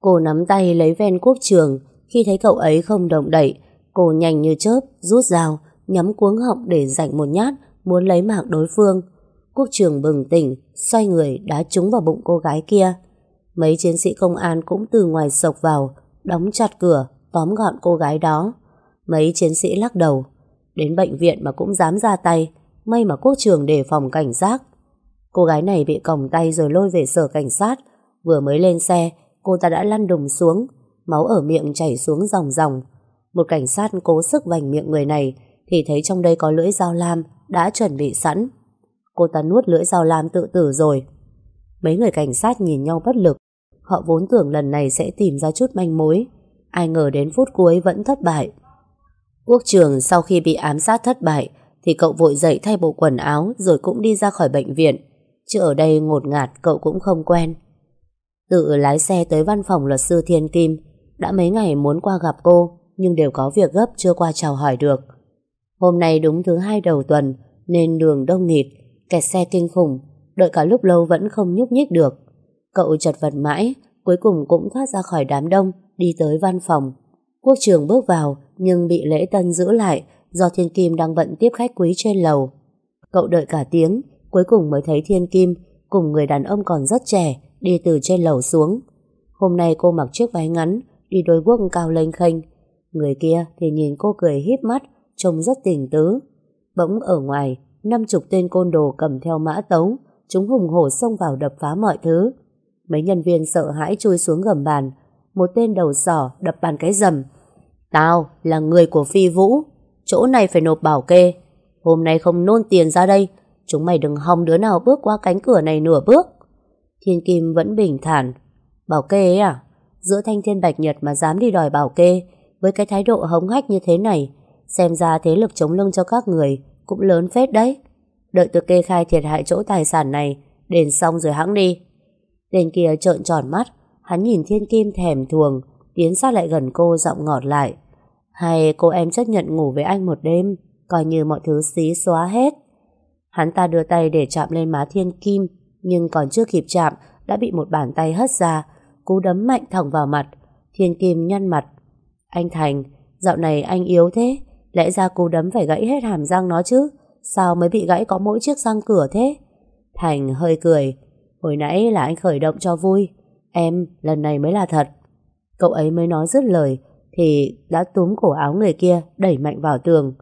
Cô nắm tay lấy ven quốc trường, khi thấy cậu ấy không động đậy, cô nhanh như chớp, rút dao, nhắm cuống họng để rảnh một nhát, muốn lấy mạng đối phương. Quốc trường bừng tỉnh, xoay người đá trúng vào bụng cô gái kia. Mấy chiến sĩ công an cũng từ ngoài sộc vào, đóng chặt cửa, tóm gọn cô gái đó. Mấy chiến sĩ lắc đầu. Đến bệnh viện mà cũng dám ra tay, may mà quốc trường đề phòng cảnh giác. Cô gái này bị còng tay rồi lôi về sở cảnh sát. Vừa mới lên xe, cô ta đã lăn đùng xuống, máu ở miệng chảy xuống dòng dòng. Một cảnh sát cố sức vành miệng người này thì thấy trong đây có lưỡi dao lam đã chuẩn bị sẵn. Cô ta nuốt lưỡi dao lam tự tử rồi. Mấy người cảnh sát nhìn nhau bất lực. Họ vốn tưởng lần này sẽ tìm ra chút manh mối. Ai ngờ đến phút cuối vẫn thất bại. Quốc trường sau khi bị ám sát thất bại thì cậu vội dậy thay bộ quần áo rồi cũng đi ra khỏi bệnh viện. Chứ ở đây ngột ngạt cậu cũng không quen. Tự lái xe tới văn phòng luật sư Thiên Kim đã mấy ngày muốn qua gặp cô nhưng đều có việc gấp chưa qua chào hỏi được. Hôm nay đúng thứ hai đầu tuần nên đường đông nghịt, kẹt xe kinh khủng, đợi cả lúc lâu vẫn không nhúc nhích được. Cậu chật vật mãi, cuối cùng cũng thoát ra khỏi đám đông, đi tới văn phòng. Quốc trường bước vào nhưng bị lễ tân giữ lại do Thiên Kim đang bận tiếp khách quý trên lầu. Cậu đợi cả tiếng, cuối cùng mới thấy Thiên Kim cùng người đàn ông còn rất trẻ đi từ trên lầu xuống. Hôm nay cô mặc chiếc váy ngắn, đi đôi guốc cao lênh khênh. Người kia thì nhìn cô cười híp mắt, trông rất tình tứ. Bỗng ở ngoài, năm chục tên côn đồ cầm theo mã tấu, chúng hùng hổ xông vào đập phá mọi thứ. Mấy nhân viên sợ hãi chui xuống gầm bàn, một tên đầu sỏ đập bàn cái rầm. Tao là người của Phi Vũ, chỗ này phải nộp bảo kê. Hôm nay không nôn tiền ra đây, chúng mày đừng hòng đứa nào bước qua cánh cửa này nửa bước. Thiên Kim vẫn bình thản. Bảo kê ấy à? Giữa thanh thiên bạch nhật mà dám đi đòi bảo kê, với cái thái độ hống hách như thế này, xem ra thế lực chống lưng cho các người cũng lớn phết đấy. Đợi tôi kê khai thiệt hại chỗ tài sản này, đền xong rồi hãng đi. Tên kia trợn tròn mắt, hắn nhìn thiên kim thèm thuồng, tiến sát lại gần cô giọng ngọt lại. Hay cô em chấp nhận ngủ với anh một đêm, coi như mọi thứ xí xóa hết. Hắn ta đưa tay để chạm lên má thiên kim, nhưng còn chưa kịp chạm, đã bị một bàn tay hất ra, cú đấm mạnh thẳng vào mặt. Thiên kim nhăn mặt. Anh Thành, dạo này anh yếu thế, lẽ ra cú đấm phải gãy hết hàm răng nó chứ, sao mới bị gãy có mỗi chiếc răng cửa thế? Thành hơi cười, hồi nãy là anh khởi động cho vui, em lần này mới là thật. Cậu ấy mới nói dứt lời, thì đã túm cổ áo người kia đẩy mạnh vào tường.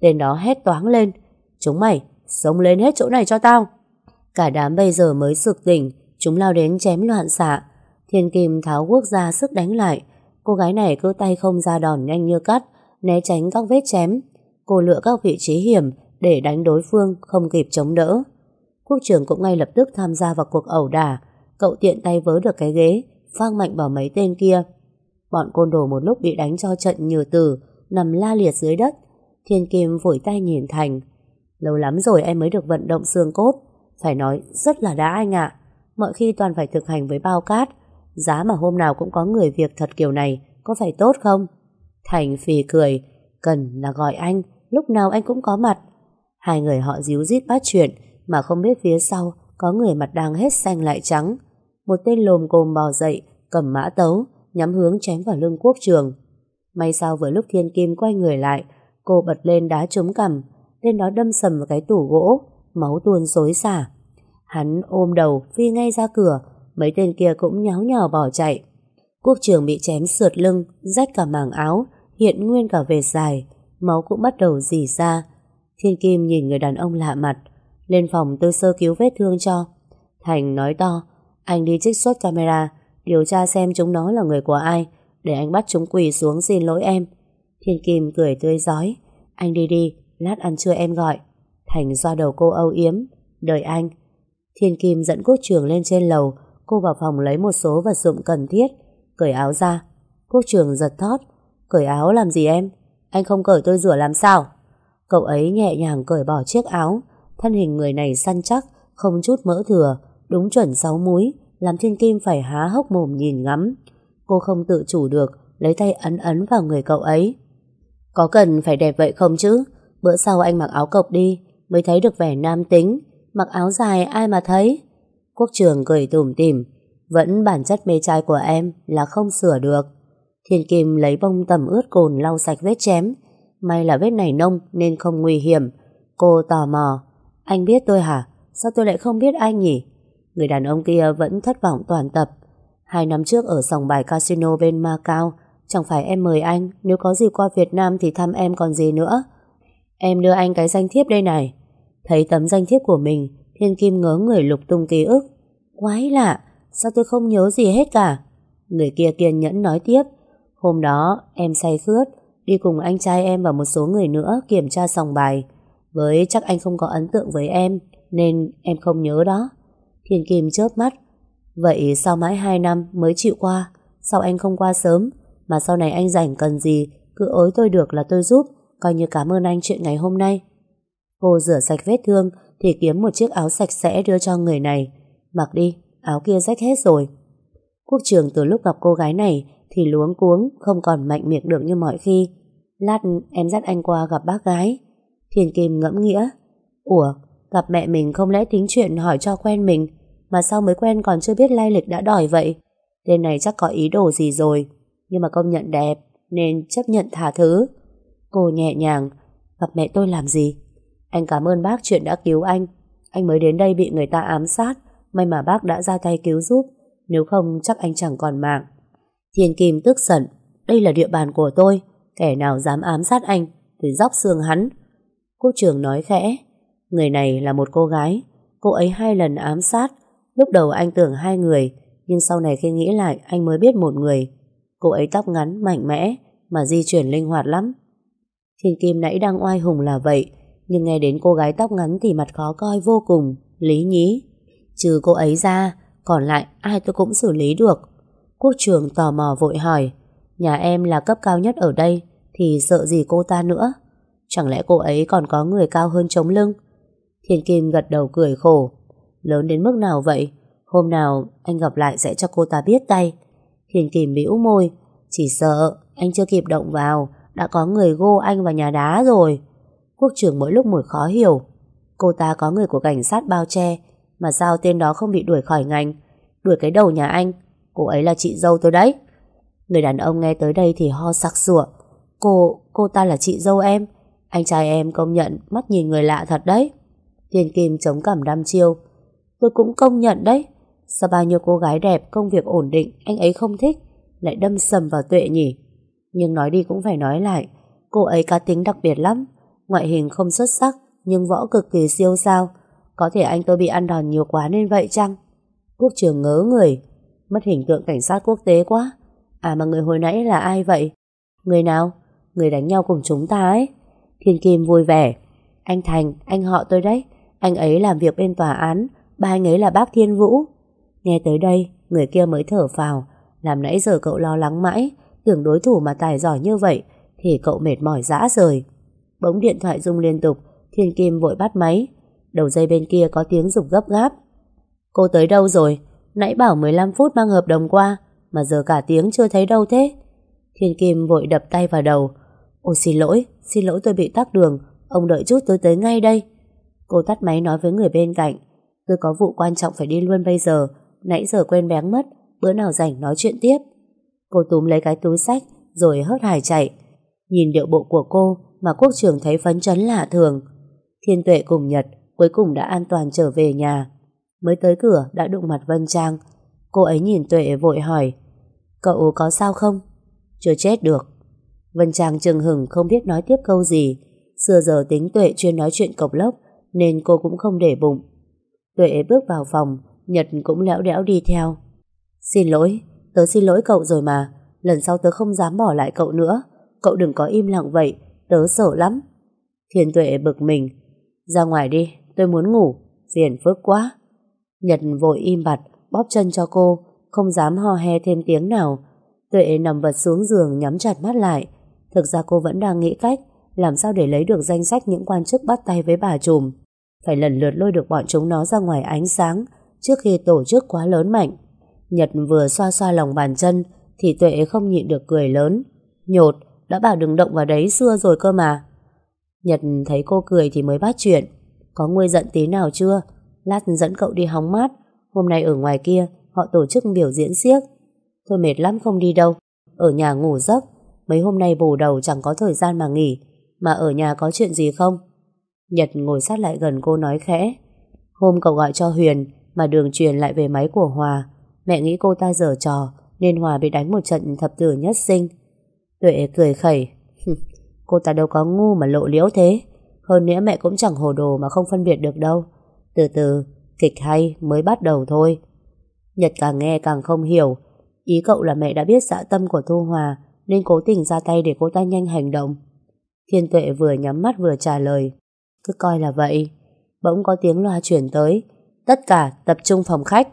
Tên đó hét toáng lên, chúng mày, sống lên hết chỗ này cho tao. Cả đám bây giờ mới sực tỉnh, chúng lao đến chém loạn xạ. Thiên Kim tháo quốc ra sức đánh lại. Cô gái này cứ tay không ra đòn nhanh như cắt, né tránh các vết chém. Cô lựa các vị trí hiểm để đánh đối phương không kịp chống đỡ. Quốc trưởng cũng ngay lập tức tham gia vào cuộc ẩu đả. Cậu tiện tay vớ được cái ghế, phang mạnh vào mấy tên kia. Bọn côn đồ một lúc bị đánh cho trận nhừ tử, nằm la liệt dưới đất. Thiên Kim vội tay nhìn Thành. Lâu lắm rồi em mới được vận động xương cốt. Phải nói rất là đã anh ạ. Mọi khi toàn phải thực hành với bao cát. Giá mà hôm nào cũng có người việc thật kiểu này, có phải tốt không? Thành phì cười, cần là gọi anh, lúc nào anh cũng có mặt. Hai người họ díu dít bắt chuyện, mà không biết phía sau có người mặt đang hết xanh lại trắng. Một tên lồm cồm bò dậy, cầm mã tấu, nhắm hướng chém vào lưng quốc trường. May sao vừa lúc thiên kim quay người lại, cô bật lên đá trúng cằm, tên đó đâm sầm vào cái tủ gỗ, máu tuôn xối xả. Hắn ôm đầu phi ngay ra cửa, mấy tên kia cũng nháo nhào bỏ chạy. Quốc trường bị chém sượt lưng, rách cả màng áo, hiện nguyên cả vệt dài, máu cũng bắt đầu dì ra. Thiên Kim nhìn người đàn ông lạ mặt, lên phòng tư sơ cứu vết thương cho. Thành nói to, anh đi trích xuất camera, điều tra xem chúng nó là người của ai, để anh bắt chúng quỳ xuống xin lỗi em. Thiên Kim cười tươi giói, anh đi đi, lát ăn trưa em gọi. Thành xoa đầu cô âu yếm, đợi anh. Thiên Kim dẫn quốc trường lên trên lầu, cô vào phòng lấy một số vật dụng cần thiết, cởi áo ra. Quốc trường giật thót, cởi áo làm gì em? Anh không cởi tôi rửa làm sao? Cậu ấy nhẹ nhàng cởi bỏ chiếc áo, thân hình người này săn chắc, không chút mỡ thừa, đúng chuẩn sáu múi, làm thiên kim phải há hốc mồm nhìn ngắm. Cô không tự chủ được, lấy tay ấn ấn vào người cậu ấy. Có cần phải đẹp vậy không chứ? Bữa sau anh mặc áo cộc đi, mới thấy được vẻ nam tính. Mặc áo dài ai mà thấy? Quốc trường cười tủm tỉm, vẫn bản chất mê trai của em là không sửa được. Thiên Kim lấy bông tẩm ướt cồn lau sạch vết chém. May là vết này nông nên không nguy hiểm. Cô tò mò. Anh biết tôi hả? Sao tôi lại không biết anh nhỉ? Người đàn ông kia vẫn thất vọng toàn tập. Hai năm trước ở sòng bài casino bên Macau, chẳng phải em mời anh, nếu có gì qua Việt Nam thì thăm em còn gì nữa. Em đưa anh cái danh thiếp đây này. Thấy tấm danh thiếp của mình, Thiên Kim ngớ người lục tung ký ức. Quái lạ, sao tôi không nhớ gì hết cả? Người kia kiên nhẫn nói tiếp. Hôm đó, em say khướt, đi cùng anh trai em và một số người nữa kiểm tra sòng bài. Với chắc anh không có ấn tượng với em, nên em không nhớ đó. Thiên Kim chớp mắt. Vậy sao mãi 2 năm mới chịu qua? Sao anh không qua sớm? Mà sau này anh rảnh cần gì, cứ ới tôi được là tôi giúp, coi như cảm ơn anh chuyện ngày hôm nay. Cô rửa sạch vết thương thì kiếm một chiếc áo sạch sẽ đưa cho người này. Mặc đi, áo kia rách hết rồi. Quốc trường từ lúc gặp cô gái này thì luống cuống, không còn mạnh miệng được như mọi khi. Lát em dắt anh qua gặp bác gái. Thiên Kim ngẫm nghĩa. Ủa, gặp mẹ mình không lẽ tính chuyện hỏi cho quen mình, mà sao mới quen còn chưa biết lai lịch đã đòi vậy? Tên này chắc có ý đồ gì rồi, nhưng mà công nhận đẹp, nên chấp nhận thả thứ. Cô nhẹ nhàng, gặp mẹ tôi làm gì? Anh cảm ơn bác chuyện đã cứu anh. Anh mới đến đây bị người ta ám sát, may mà bác đã ra tay cứu giúp, nếu không chắc anh chẳng còn mạng. Thiên Kim tức giận, đây là địa bàn của tôi, kẻ nào dám ám sát anh thì dóc xương hắn. Quốc trưởng nói khẽ, người này là một cô gái, cô ấy hai lần ám sát, lúc đầu anh tưởng hai người, nhưng sau này khi nghĩ lại anh mới biết một người. Cô ấy tóc ngắn, mạnh mẽ, mà di chuyển linh hoạt lắm. Thiên Kim nãy đang oai hùng là vậy, nhưng nghe đến cô gái tóc ngắn thì mặt khó coi vô cùng, lý nhí. Trừ cô ấy ra, còn lại ai tôi cũng xử lý được. Quốc trường tò mò vội hỏi, nhà em là cấp cao nhất ở đây, thì sợ gì cô ta nữa? Chẳng lẽ cô ấy còn có người cao hơn chống lưng? Thiên Kim gật đầu cười khổ. Lớn đến mức nào vậy? Hôm nào anh gặp lại sẽ cho cô ta biết tay. Thiên Kim bĩu môi. Chỉ sợ anh chưa kịp động vào, đã có người gô anh vào nhà đá rồi. Quốc trưởng mỗi lúc một khó hiểu. Cô ta có người của cảnh sát bao che, mà sao tên đó không bị đuổi khỏi ngành? Đuổi cái đầu nhà anh. Cô ấy là chị dâu tôi đấy. Người đàn ông nghe tới đây thì ho sặc sụa. Cô, cô ta là chị dâu em. Anh trai em công nhận mắt nhìn người lạ thật đấy. Thiên Kim chống cảm đam chiêu. Tôi cũng công nhận đấy. Sao bao nhiêu cô gái đẹp, công việc ổn định, anh ấy không thích, lại đâm sầm vào tuệ nhỉ? Nhưng nói đi cũng phải nói lại, cô ấy cá tính đặc biệt lắm. Ngoại hình không xuất sắc, nhưng võ cực kỳ siêu sao. Có thể anh tôi bị ăn đòn nhiều quá nên vậy chăng? Quốc trường ngớ người, mất hình tượng cảnh sát quốc tế quá. À mà người hồi nãy là ai vậy? Người nào? Người đánh nhau cùng chúng ta ấy. Thiên Kim vui vẻ. Anh Thành, anh họ tôi đấy. Anh ấy làm việc bên tòa án, ba anh ấy là bác Thiên Vũ. Nghe tới đây, người kia mới thở phào. Làm nãy giờ cậu lo lắng mãi, tưởng đối thủ mà tài giỏi như vậy, thì cậu mệt mỏi dã rời. Bỗng điện thoại rung liên tục, Thiên Kim vội bắt máy. Đầu dây bên kia có tiếng rục gấp gáp. Cô tới đâu rồi? Nãy bảo 15 phút mang hợp đồng qua, mà giờ cả tiếng chưa thấy đâu thế. Thiên Kim vội đập tay vào đầu. Ôi xin lỗi, xin lỗi tôi bị tắc đường, ông đợi chút tôi tới ngay đây. Cô tắt máy nói với người bên cạnh. Tôi có vụ quan trọng phải đi luôn bây giờ, nãy giờ quên bén mất, bữa nào rảnh nói chuyện tiếp. Cô túm lấy cái túi sách, rồi hớt hải chạy. Nhìn điệu bộ của cô mà quốc trưởng thấy phấn chấn lạ thường. Thiên tuệ cùng Nhật cuối cùng đã an toàn trở về nhà. Mới tới cửa đã đụng mặt Vân Trang. Cô ấy nhìn tuệ vội hỏi Cậu có sao không? Chưa chết được. Vân Trang chừng hừng không biết nói tiếp câu gì. Xưa giờ tính tuệ chuyên nói chuyện cộc lốc nên cô cũng không để bụng. Tuệ bước vào phòng Nhật cũng lẽo đẽo đi theo. Xin lỗi, tớ xin lỗi cậu rồi mà. Lần sau tớ không dám bỏ lại cậu nữa. Cậu đừng có im lặng vậy, tớ sợ lắm. Thiên tuệ bực mình. Ra ngoài đi, tôi muốn ngủ. Phiền phức quá. Nhật vội im bặt, bóp chân cho cô, không dám ho he thêm tiếng nào. Tuệ nằm vật xuống giường nhắm chặt mắt lại. Thực ra cô vẫn đang nghĩ cách làm sao để lấy được danh sách những quan chức bắt tay với bà trùm. Phải lần lượt lôi được bọn chúng nó ra ngoài ánh sáng trước khi tổ chức quá lớn mạnh. Nhật vừa xoa xoa lòng bàn chân thì Tuệ không nhịn được cười lớn. Nhột, đã bảo đừng động vào đấy xưa rồi cơ mà. Nhật thấy cô cười thì mới bắt chuyện. Có nguôi giận tí nào chưa? Lát dẫn cậu đi hóng mát. Hôm nay ở ngoài kia họ tổ chức biểu diễn xiếc. Thôi mệt lắm không đi đâu. Ở nhà ngủ giấc. Mấy hôm nay bù đầu chẳng có thời gian mà nghỉ. Mà ở nhà có chuyện gì không? Nhật ngồi sát lại gần cô nói khẽ. Hôm cậu gọi cho Huyền mà đường truyền lại về máy của Hòa. Mẹ nghĩ cô ta dở trò nên Hòa bị đánh một trận thập tử nhất sinh. Tuệ cười khẩy. cô ta đâu có ngu mà lộ liễu thế. Hơn nữa mẹ cũng chẳng hồ đồ mà không phân biệt được đâu. Từ từ, kịch hay mới bắt đầu thôi. Nhật càng nghe càng không hiểu. Ý cậu là mẹ đã biết dạ tâm của Thu Hòa nên cố tình ra tay để cô ta nhanh hành động. Thiên tuệ vừa nhắm mắt vừa trả lời. Cứ coi là vậy. Bỗng có tiếng loa chuyển tới. Tất cả tập trung phòng khách.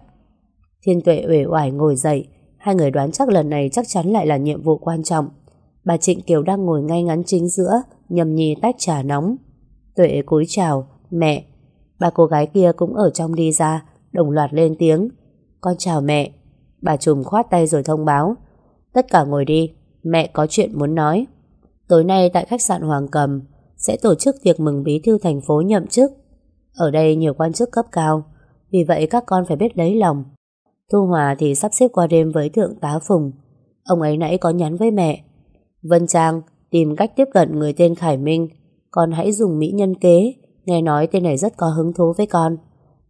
Thiên tuệ uể oải ngồi dậy. Hai người đoán chắc lần này chắc chắn lại là nhiệm vụ quan trọng. Bà Trịnh Kiều đang ngồi ngay ngắn chính giữa, nhầm nhì tách trà nóng. Tuệ cúi chào, mẹ. Bà cô gái kia cũng ở trong đi ra, đồng loạt lên tiếng. Con chào mẹ. Bà trùm khoát tay rồi thông báo. Tất cả ngồi đi, mẹ có chuyện muốn nói. Tối nay tại khách sạn Hoàng Cầm sẽ tổ chức tiệc mừng bí thư thành phố nhậm chức. Ở đây nhiều quan chức cấp cao, vì vậy các con phải biết lấy lòng. Thu Hòa thì sắp xếp qua đêm với thượng tá Phùng. Ông ấy nãy có nhắn với mẹ. Vân Trang tìm cách tiếp cận người tên Khải Minh. Con hãy dùng mỹ nhân kế. Nghe nói tên này rất có hứng thú với con.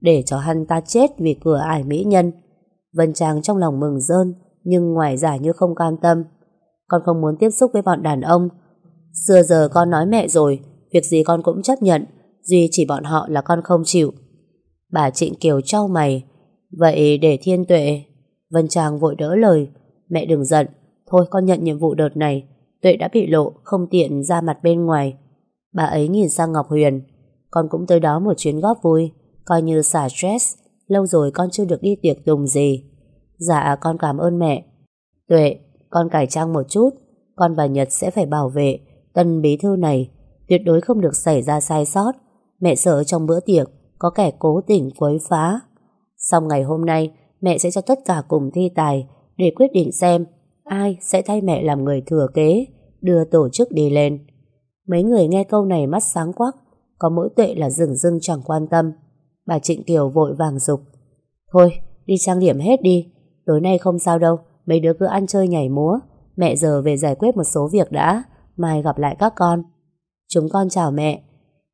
Để cho hắn ta chết vì cửa ải mỹ nhân. Vân Trang trong lòng mừng rơn, nhưng ngoài giả như không cam tâm. Con không muốn tiếp xúc với bọn đàn ông. Xưa giờ con nói mẹ rồi, việc gì con cũng chấp nhận. Duy chỉ bọn họ là con không chịu. Bà Trịnh Kiều trao mày. Vậy để thiên tuệ. Vân Trang vội đỡ lời. Mẹ đừng giận. Thôi con nhận nhiệm vụ đợt này. Tuệ đã bị lộ, không tiện ra mặt bên ngoài. Bà ấy nhìn sang Ngọc Huyền. Con cũng tới đó một chuyến góp vui. Coi như xả stress. Lâu rồi con chưa được đi tiệc tùng gì. Dạ con cảm ơn mẹ. Tuệ, con cải trang một chút. Con và Nhật sẽ phải bảo vệ tân bí thư này. Tuyệt đối không được xảy ra sai sót. Mẹ sợ trong bữa tiệc có kẻ cố tình quấy phá. Xong ngày hôm nay, mẹ sẽ cho tất cả cùng thi tài để quyết định xem ai sẽ thay mẹ làm người thừa kế, đưa tổ chức đi lên. Mấy người nghe câu này mắt sáng quắc, có mỗi tuệ là rừng rưng chẳng quan tâm. Bà Trịnh Kiều vội vàng dục Thôi, đi trang điểm hết đi. Tối nay không sao đâu, mấy đứa cứ ăn chơi nhảy múa. Mẹ giờ về giải quyết một số việc đã, mai gặp lại các con. Chúng con chào mẹ.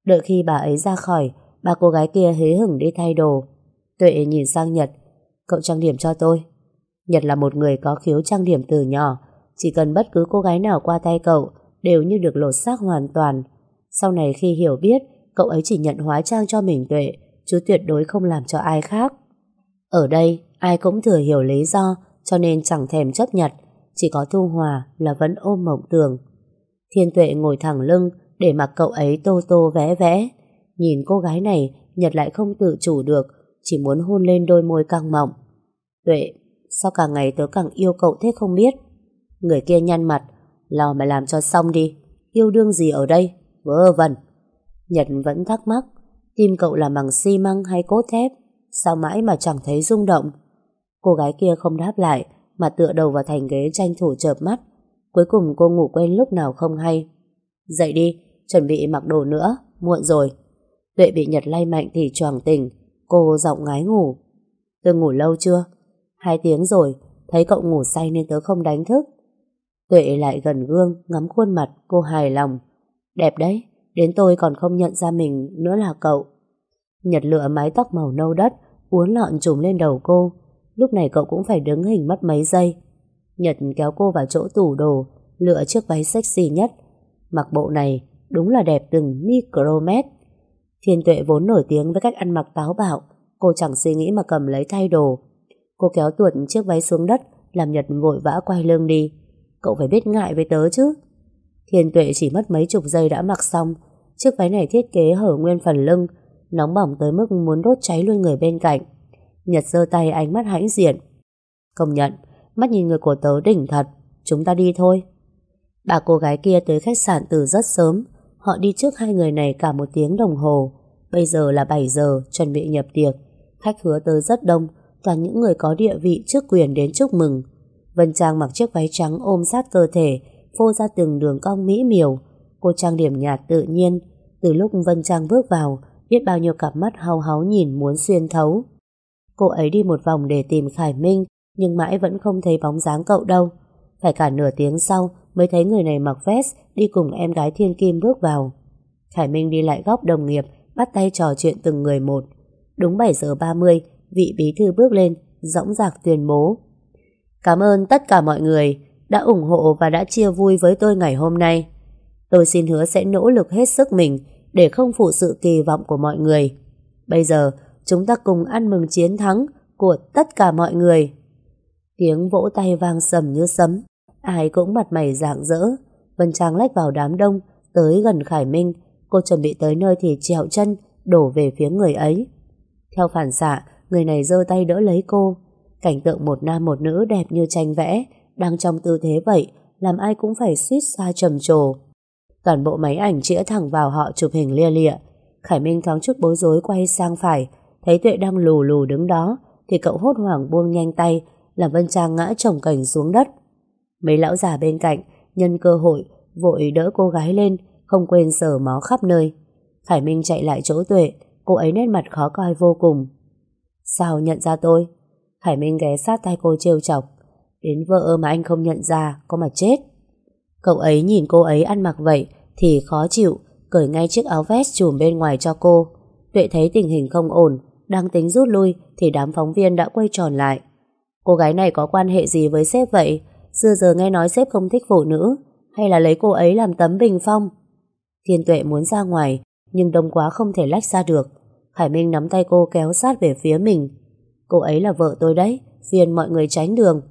Đợi khi bà ấy ra khỏi, ba cô gái kia hế hửng đi thay đồ. Tuệ nhìn sang Nhật, cậu trang điểm cho tôi. Nhật là một người có khiếu trang điểm từ nhỏ, chỉ cần bất cứ cô gái nào qua tay cậu đều như được lột xác hoàn toàn. Sau này khi hiểu biết, cậu ấy chỉ nhận hóa trang cho mình Tuệ, chứ tuyệt đối không làm cho ai khác. Ở đây, ai cũng thừa hiểu lý do, cho nên chẳng thèm chấp nhận, chỉ có Thu Hòa là vẫn ôm mộng tưởng. Thiên Tuệ ngồi thẳng lưng để mặc cậu ấy tô tô vẽ vẽ. Nhìn cô gái này, Nhật lại không tự chủ được, chỉ muốn hôn lên đôi môi căng mọng. Tuệ, sao cả ngày tớ càng yêu cậu thế không biết? Người kia nhăn mặt, lo mà làm cho xong đi, yêu đương gì ở đây? Vớ vẩn. Nhật vẫn thắc mắc, tim cậu là bằng xi măng hay cốt thép? Sao mãi mà chẳng thấy rung động? Cô gái kia không đáp lại, mà tựa đầu vào thành ghế tranh thủ chợp mắt. Cuối cùng cô ngủ quên lúc nào không hay. Dậy đi, chuẩn bị mặc đồ nữa, muộn rồi. Tuệ bị Nhật lay mạnh thì choàng tỉnh, cô giọng ngái ngủ. Tôi ngủ lâu chưa? Hai tiếng rồi, thấy cậu ngủ say nên tớ không đánh thức. Tuệ lại gần gương, ngắm khuôn mặt, cô hài lòng. Đẹp đấy, đến tôi còn không nhận ra mình nữa là cậu. Nhật lựa mái tóc màu nâu đất, uốn lọn trùm lên đầu cô. Lúc này cậu cũng phải đứng hình mất mấy giây. Nhật kéo cô vào chỗ tủ đồ, lựa chiếc váy sexy nhất. Mặc bộ này, đúng là đẹp từng micromet. Thiên tuệ vốn nổi tiếng với cách ăn mặc táo bạo, cô chẳng suy nghĩ mà cầm lấy thay đồ. Cô kéo tuột chiếc váy xuống đất, làm Nhật vội vã quay lưng đi. Cậu phải biết ngại với tớ chứ. Thiên tuệ chỉ mất mấy chục giây đã mặc xong. Chiếc váy này thiết kế hở nguyên phần lưng, nóng bỏng tới mức muốn đốt cháy luôn người bên cạnh. Nhật giơ tay ánh mắt hãnh diện. Công nhận, mắt nhìn người của tớ đỉnh thật, chúng ta đi thôi. Bà cô gái kia tới khách sạn từ rất sớm, họ đi trước hai người này cả một tiếng đồng hồ. Bây giờ là 7 giờ, chuẩn bị nhập tiệc. Khách hứa tới rất đông, toàn những người có địa vị trước quyền đến chúc mừng. Vân Trang mặc chiếc váy trắng ôm sát cơ thể, phô ra từng đường cong mỹ miều. Cô trang điểm nhạt tự nhiên. Từ lúc Vân Trang bước vào, biết bao nhiêu cặp mắt hao háo nhìn muốn xuyên thấu. Cô ấy đi một vòng để tìm Khải Minh, nhưng mãi vẫn không thấy bóng dáng cậu đâu. Phải cả nửa tiếng sau mới thấy người này mặc vest đi cùng em gái Thiên Kim bước vào. Khải Minh đi lại góc đồng nghiệp, bắt tay trò chuyện từng người một. Đúng 7 giờ 30, vị bí thư bước lên, dõng dạc tuyên bố. Cảm ơn tất cả mọi người đã ủng hộ và đã chia vui với tôi ngày hôm nay. Tôi xin hứa sẽ nỗ lực hết sức mình để không phụ sự kỳ vọng của mọi người. Bây giờ, chúng ta cùng ăn mừng chiến thắng của tất cả mọi người. Tiếng vỗ tay vang sầm như sấm, ai cũng mặt mày rạng rỡ. Vân Trang lách vào đám đông, tới gần Khải Minh, cô chuẩn bị tới nơi thì trèo chân, đổ về phía người ấy. Theo phản xạ, người này giơ tay đỡ lấy cô. Cảnh tượng một nam một nữ đẹp như tranh vẽ, đang trong tư thế vậy, làm ai cũng phải suýt xa trầm trồ. Toàn bộ máy ảnh chĩa thẳng vào họ chụp hình lia lịa. Khải Minh thoáng chút bối rối quay sang phải, thấy Tuệ đang lù lù đứng đó, thì cậu hốt hoảng buông nhanh tay, làm Vân Trang ngã chồng cảnh xuống đất. Mấy lão già bên cạnh, nhân cơ hội, vội đỡ cô gái lên, không quên sờ mó khắp nơi. Khải Minh chạy lại chỗ Tuệ, cô ấy nét mặt khó coi vô cùng. Sao nhận ra tôi? Khải Minh ghé sát tay cô trêu chọc. Đến vợ mà anh không nhận ra, có mà chết. Cậu ấy nhìn cô ấy ăn mặc vậy thì khó chịu, cởi ngay chiếc áo vest trùm bên ngoài cho cô. Tuệ thấy tình hình không ổn, đang tính rút lui thì đám phóng viên đã quay tròn lại. Cô gái này có quan hệ gì với sếp vậy? Xưa giờ nghe nói sếp không thích phụ nữ, hay là lấy cô ấy làm tấm bình phong? Thiên Tuệ muốn ra ngoài, nhưng đông quá không thể lách ra được. Khải Minh nắm tay cô kéo sát về phía mình. Cô ấy là vợ tôi đấy, phiền mọi người tránh đường.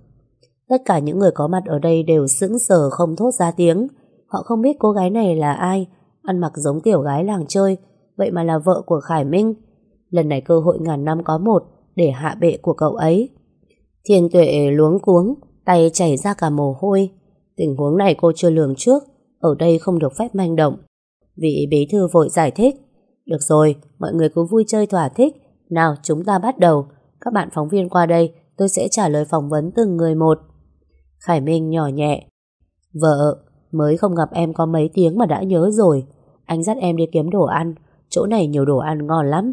Tất cả những người có mặt ở đây đều sững sờ không thốt ra tiếng. Họ không biết cô gái này là ai, ăn mặc giống tiểu gái làng chơi, vậy mà là vợ của Khải Minh. Lần này cơ hội ngàn năm có một để hạ bệ của cậu ấy. Thiên tuệ luống cuống, tay chảy ra cả mồ hôi. Tình huống này cô chưa lường trước, ở đây không được phép manh động. Vị bí thư vội giải thích. Được rồi, mọi người cứ vui chơi thỏa thích. Nào, chúng ta bắt đầu. Các bạn phóng viên qua đây, tôi sẽ trả lời phỏng vấn từng người một. Khải Minh nhỏ nhẹ. Vợ, mới không gặp em có mấy tiếng mà đã nhớ rồi. Anh dắt em đi kiếm đồ ăn, chỗ này nhiều đồ ăn ngon lắm.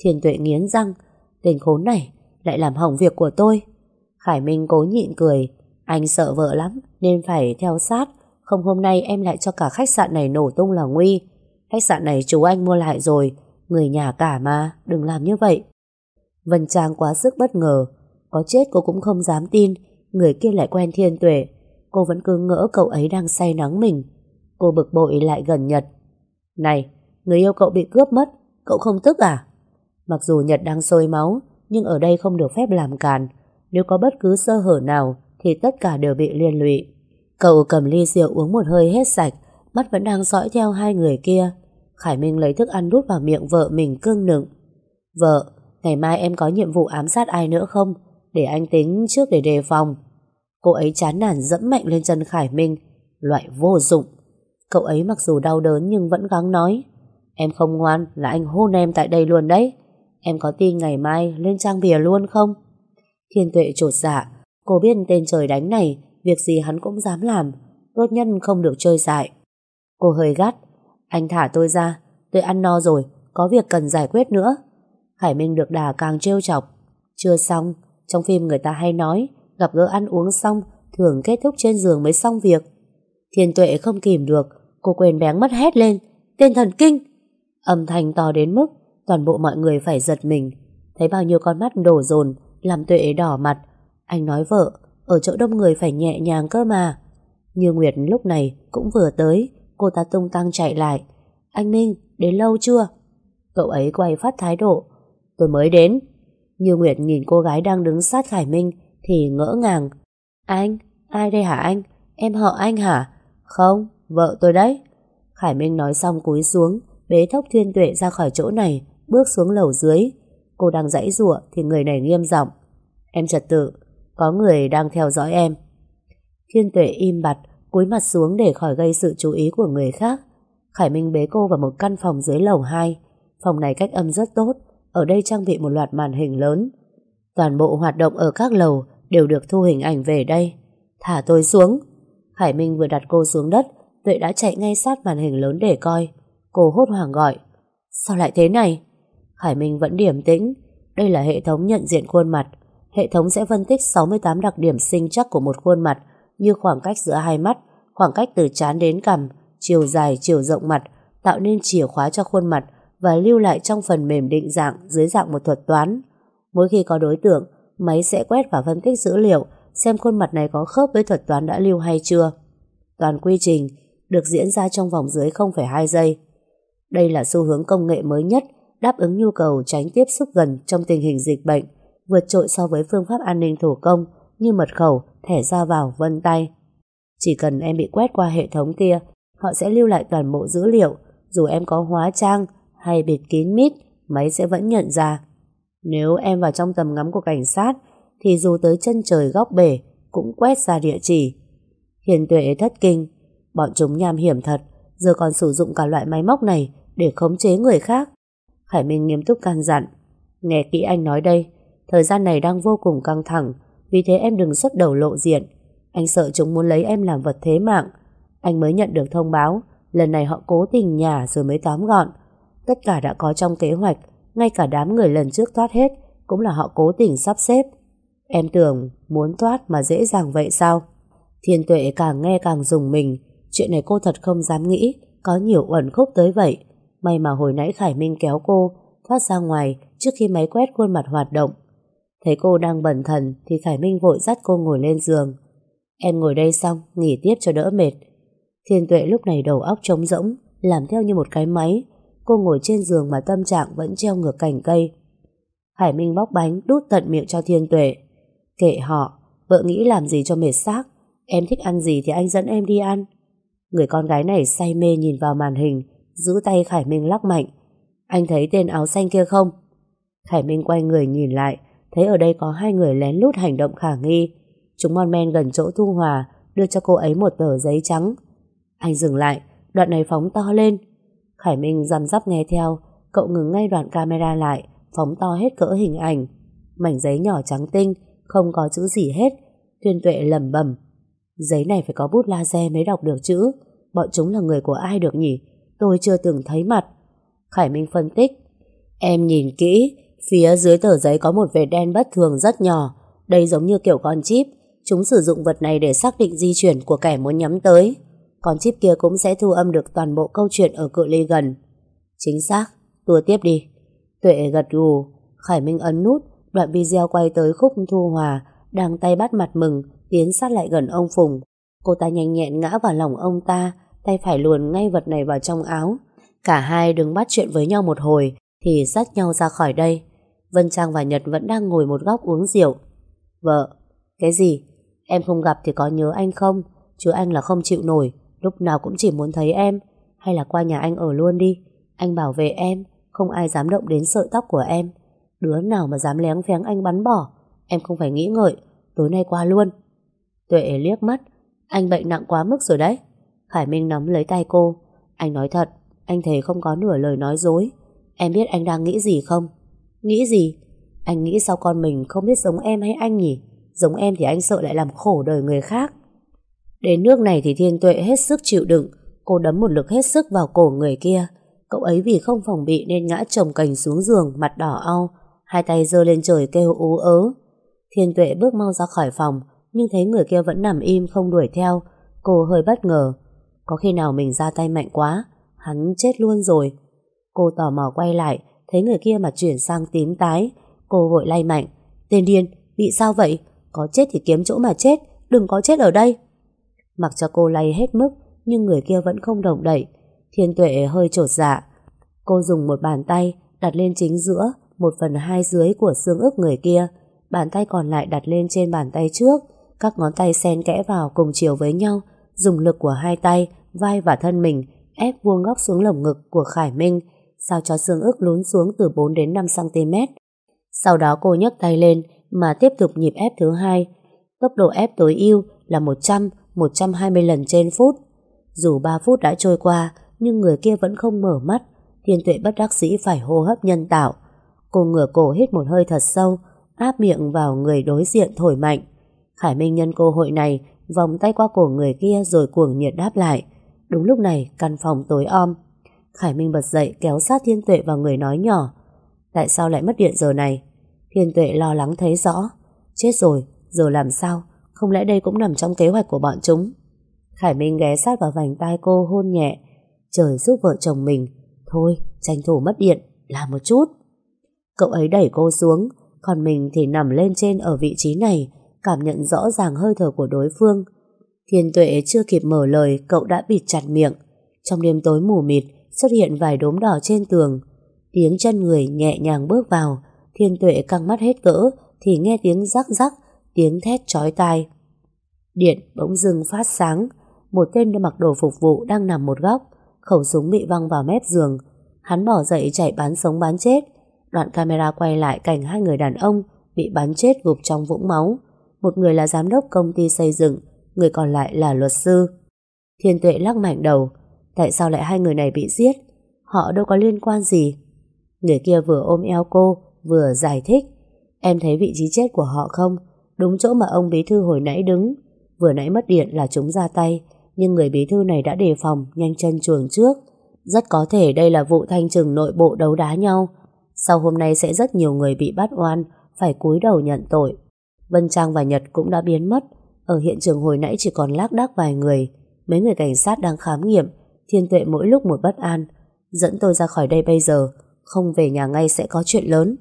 Thiên tuệ nghiến răng, tên khốn này lại làm hỏng việc của tôi. Khải Minh cố nhịn cười, anh sợ vợ lắm nên phải theo sát, không hôm nay em lại cho cả khách sạn này nổ tung là nguy. Khách sạn này chú anh mua lại rồi, người nhà cả mà, đừng làm như vậy. Vân Trang quá sức bất ngờ, có chết cô cũng không dám tin, người kia lại quen thiên tuệ. Cô vẫn cứ ngỡ cậu ấy đang say nắng mình. Cô bực bội lại gần Nhật. Này, người yêu cậu bị cướp mất, cậu không tức à? Mặc dù Nhật đang sôi máu, nhưng ở đây không được phép làm càn. Nếu có bất cứ sơ hở nào, thì tất cả đều bị liên lụy. Cậu cầm ly rượu uống một hơi hết sạch, mắt vẫn đang dõi theo hai người kia. Khải Minh lấy thức ăn đút vào miệng vợ mình cưng nựng. Vợ, ngày mai em có nhiệm vụ ám sát ai nữa không? Để anh tính trước để đề phòng. Cô ấy chán nản dẫm mạnh lên chân Khải Minh. Loại vô dụng. Cậu ấy mặc dù đau đớn nhưng vẫn gắng nói. Em không ngoan là anh hôn em tại đây luôn đấy. Em có tin ngày mai lên trang bìa luôn không? Thiên tuệ trột dạ. Cô biết tên trời đánh này, việc gì hắn cũng dám làm. Tốt nhân không được chơi dại. Cô hơi gắt. Anh thả tôi ra. Tôi ăn no rồi, có việc cần giải quyết nữa. Hải Minh được đà càng trêu chọc. Chưa xong, trong phim người ta hay nói gặp gỡ ăn uống xong thường kết thúc trên giường mới xong việc. Thiên tuệ không kìm được, cô quên bén mất hét lên. Tên thần kinh! Âm thanh to đến mức toàn bộ mọi người phải giật mình. Thấy bao nhiêu con mắt đổ dồn làm tuệ đỏ mặt. Anh nói vợ, ở chỗ đông người phải nhẹ nhàng cơ mà. Như Nguyệt lúc này cũng vừa tới, cô ta tung tăng chạy lại. Anh Minh, đến lâu chưa? Cậu ấy quay phát thái độ. Tôi mới đến. Như Nguyệt nhìn cô gái đang đứng sát Khải Minh thì ngỡ ngàng. Anh? Ai đây hả anh? Em họ anh hả? Không, vợ tôi đấy. Khải Minh nói xong cúi xuống, bế thốc thiên tuệ ra khỏi chỗ này, bước xuống lầu dưới. Cô đang dãy rủa thì người này nghiêm giọng Em trật tự, có người đang theo dõi em. Thiên tuệ im bặt, cúi mặt xuống để khỏi gây sự chú ý của người khác. Khải Minh bế cô vào một căn phòng dưới lầu 2. Phòng này cách âm rất tốt, ở đây trang bị một loạt màn hình lớn. Toàn bộ hoạt động ở các lầu đều được thu hình ảnh về đây. Thả tôi xuống. Khải Minh vừa đặt cô xuống đất, Tuệ đã chạy ngay sát màn hình lớn để coi. Cô hốt hoảng gọi. Sao lại thế này? Khải Minh vẫn điềm tĩnh. Đây là hệ thống nhận diện khuôn mặt. Hệ thống sẽ phân tích 68 đặc điểm sinh chắc của một khuôn mặt như khoảng cách giữa hai mắt, khoảng cách từ trán đến cằm, chiều dài, chiều rộng mặt, tạo nên chìa khóa cho khuôn mặt và lưu lại trong phần mềm định dạng dưới dạng một thuật toán. Mỗi khi có đối tượng, máy sẽ quét và phân tích dữ liệu xem khuôn mặt này có khớp với thuật toán đã lưu hay chưa. Toàn quy trình được diễn ra trong vòng dưới 0,2 giây. Đây là xu hướng công nghệ mới nhất đáp ứng nhu cầu tránh tiếp xúc gần trong tình hình dịch bệnh, vượt trội so với phương pháp an ninh thủ công như mật khẩu, thẻ ra vào, vân tay. Chỉ cần em bị quét qua hệ thống kia, họ sẽ lưu lại toàn bộ dữ liệu, dù em có hóa trang hay bịt kín mít, máy sẽ vẫn nhận ra. Nếu em vào trong tầm ngắm của cảnh sát, thì dù tới chân trời góc bể cũng quét ra địa chỉ. Hiền tuệ thất kinh, bọn chúng nham hiểm thật, giờ còn sử dụng cả loại máy móc này để khống chế người khác. Khải Minh nghiêm túc can dặn, nghe kỹ anh nói đây, thời gian này đang vô cùng căng thẳng, vì thế em đừng xuất đầu lộ diện. Anh sợ chúng muốn lấy em làm vật thế mạng. Anh mới nhận được thông báo, lần này họ cố tình nhả rồi mới tóm gọn. Tất cả đã có trong kế hoạch, ngay cả đám người lần trước thoát hết, cũng là họ cố tình sắp xếp. Em tưởng muốn thoát mà dễ dàng vậy sao? Thiên tuệ càng nghe càng dùng mình, chuyện này cô thật không dám nghĩ, có nhiều uẩn khúc tới vậy. May mà hồi nãy Khải Minh kéo cô thoát ra ngoài trước khi máy quét khuôn mặt hoạt động. Thấy cô đang bẩn thần thì Khải Minh vội dắt cô ngồi lên giường. Em ngồi đây xong, nghỉ tiếp cho đỡ mệt. Thiên tuệ lúc này đầu óc trống rỗng, làm theo như một cái máy. Cô ngồi trên giường mà tâm trạng vẫn treo ngược cành cây. Hải Minh bóc bánh đút tận miệng cho thiên tuệ. Kệ họ, vợ nghĩ làm gì cho mệt xác. Em thích ăn gì thì anh dẫn em đi ăn. Người con gái này say mê nhìn vào màn hình, giữ tay Khải Minh lắc mạnh. Anh thấy tên áo xanh kia không? Khải Minh quay người nhìn lại, thấy ở đây có hai người lén lút hành động khả nghi. Chúng mon men gần chỗ Thu Hòa, đưa cho cô ấy một tờ giấy trắng. Anh dừng lại, đoạn này phóng to lên. Khải Minh răm rắp nghe theo, cậu ngừng ngay đoạn camera lại, phóng to hết cỡ hình ảnh. Mảnh giấy nhỏ trắng tinh, không có chữ gì hết. Tuyên tuệ lầm bầm. Giấy này phải có bút laser mới đọc được chữ. Bọn chúng là người của ai được nhỉ? Tôi chưa từng thấy mặt. Khải Minh phân tích. Em nhìn kỹ, phía dưới tờ giấy có một vệt đen bất thường rất nhỏ. Đây giống như kiểu con chip. Chúng sử dụng vật này để xác định di chuyển của kẻ muốn nhắm tới. Con chip kia cũng sẽ thu âm được toàn bộ câu chuyện ở cự ly gần. Chính xác, tua tiếp đi. Tuệ gật gù, Khải Minh ấn nút, đoạn video quay tới khúc Thu Hòa, đang tay bắt mặt mừng, tiến sát lại gần ông Phùng. Cô ta nhanh nhẹn ngã vào lòng ông ta, tay phải luồn ngay vật này vào trong áo. Cả hai đứng bắt chuyện với nhau một hồi, thì dắt nhau ra khỏi đây. Vân Trang và Nhật vẫn đang ngồi một góc uống rượu. Vợ, cái gì? Em không gặp thì có nhớ anh không? Chứ anh là không chịu nổi, lúc nào cũng chỉ muốn thấy em. Hay là qua nhà anh ở luôn đi. Anh bảo vệ em, không ai dám động đến sợi tóc của em. Đứa nào mà dám léng phéng anh bắn bỏ, em không phải nghĩ ngợi, tối nay qua luôn. Tuệ liếc mắt, anh bệnh nặng quá mức rồi đấy. Khải Minh nắm lấy tay cô, anh nói thật, anh thề không có nửa lời nói dối. Em biết anh đang nghĩ gì không? Nghĩ gì? Anh nghĩ sao con mình không biết giống em hay anh nhỉ? Giống em thì anh sợ lại làm khổ đời người khác. Đến nước này thì Thiên Tuệ hết sức chịu đựng, cô đấm một lực hết sức vào cổ người kia. Cậu ấy vì không phòng bị nên ngã chồng cành xuống giường, mặt đỏ au, hai tay giơ lên trời kêu ú ớ. Thiên Tuệ bước mau ra khỏi phòng, nhưng thấy người kia vẫn nằm im không đuổi theo. Cô hơi bất ngờ. Có khi nào mình ra tay mạnh quá, hắn chết luôn rồi. Cô tò mò quay lại, thấy người kia mà chuyển sang tím tái. Cô vội lay mạnh. Tên điên, bị sao vậy? Có chết thì kiếm chỗ mà chết, đừng có chết ở đây. Mặc cho cô lay hết mức, nhưng người kia vẫn không động đậy. Thiên tuệ hơi trột dạ. Cô dùng một bàn tay đặt lên chính giữa, một phần hai dưới của xương ức người kia. Bàn tay còn lại đặt lên trên bàn tay trước. Các ngón tay xen kẽ vào cùng chiều với nhau, dùng lực của hai tay, vai và thân mình ép vuông góc xuống lồng ngực của Khải Minh, sao cho xương ức lún xuống từ 4 đến 5 cm. Sau đó cô nhấc tay lên mà tiếp tục nhịp ép thứ hai. Tốc độ ép tối ưu là 100, 120 lần trên phút. Dù 3 phút đã trôi qua, nhưng người kia vẫn không mở mắt. Thiên tuệ bất đắc sĩ phải hô hấp nhân tạo. Cô ngửa cổ hít một hơi thật sâu, áp miệng vào người đối diện thổi mạnh. Khải Minh nhân cơ hội này vòng tay qua cổ người kia rồi cuồng nhiệt đáp lại. Đúng lúc này, căn phòng tối om. Khải Minh bật dậy kéo sát Thiên Tuệ vào người nói nhỏ. Tại sao lại mất điện giờ này? Thiên Tuệ lo lắng thấy rõ. Chết rồi, giờ làm sao? Không lẽ đây cũng nằm trong kế hoạch của bọn chúng? Khải Minh ghé sát vào vành tai cô hôn nhẹ. Trời giúp vợ chồng mình. Thôi, tranh thủ mất điện, làm một chút. Cậu ấy đẩy cô xuống, còn mình thì nằm lên trên ở vị trí này, cảm nhận rõ ràng hơi thở của đối phương. Thiên tuệ chưa kịp mở lời, cậu đã bịt chặt miệng. Trong đêm tối mù mịt, xuất hiện vài đốm đỏ trên tường. Tiếng chân người nhẹ nhàng bước vào, thiên tuệ căng mắt hết cỡ, thì nghe tiếng rắc rắc, tiếng thét chói tai. Điện bỗng dưng phát sáng, một tên mặc đồ phục vụ đang nằm một góc, khẩu súng bị văng vào mép giường. Hắn bỏ dậy chạy bán sống bán chết. Đoạn camera quay lại cảnh hai người đàn ông bị bắn chết gục trong vũng máu. Một người là giám đốc công ty xây dựng, người còn lại là luật sư. Thiên tuệ lắc mạnh đầu. Tại sao lại hai người này bị giết? Họ đâu có liên quan gì. Người kia vừa ôm eo cô, vừa giải thích. Em thấy vị trí chết của họ không? Đúng chỗ mà ông bí thư hồi nãy đứng. Vừa nãy mất điện là chúng ra tay, nhưng người bí thư này đã đề phòng, nhanh chân chuồng trước. Rất có thể đây là vụ thanh trừng nội bộ đấu đá nhau. Sau hôm nay sẽ rất nhiều người bị bắt oan, phải cúi đầu nhận tội. Vân Trang và Nhật cũng đã biến mất. Ở hiện trường hồi nãy chỉ còn lác đác vài người. Mấy người cảnh sát đang khám nghiệm. Thiên tuệ mỗi lúc một bất an. Dẫn tôi ra khỏi đây bây giờ. Không về nhà ngay sẽ có chuyện lớn.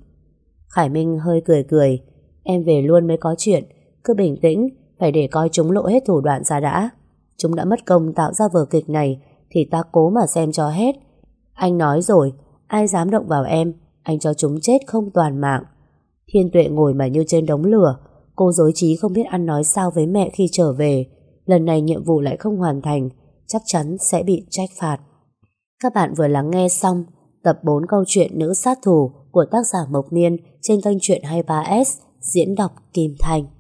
Khải Minh hơi cười cười. Em về luôn mới có chuyện. Cứ bình tĩnh, phải để coi chúng lộ hết thủ đoạn ra đã. Chúng đã mất công tạo ra vở kịch này thì ta cố mà xem cho hết. Anh nói rồi, ai dám động vào em, anh cho chúng chết không toàn mạng. Thiên tuệ ngồi mà như trên đống lửa, cô dối trí không biết ăn nói sao với mẹ khi trở về. Lần này nhiệm vụ lại không hoàn thành, chắc chắn sẽ bị trách phạt. Các bạn vừa lắng nghe xong tập 4 câu chuyện Nữ sát thủ của tác giả Mộc Miên trên kênh truyện 23S diễn đọc Kim Thành.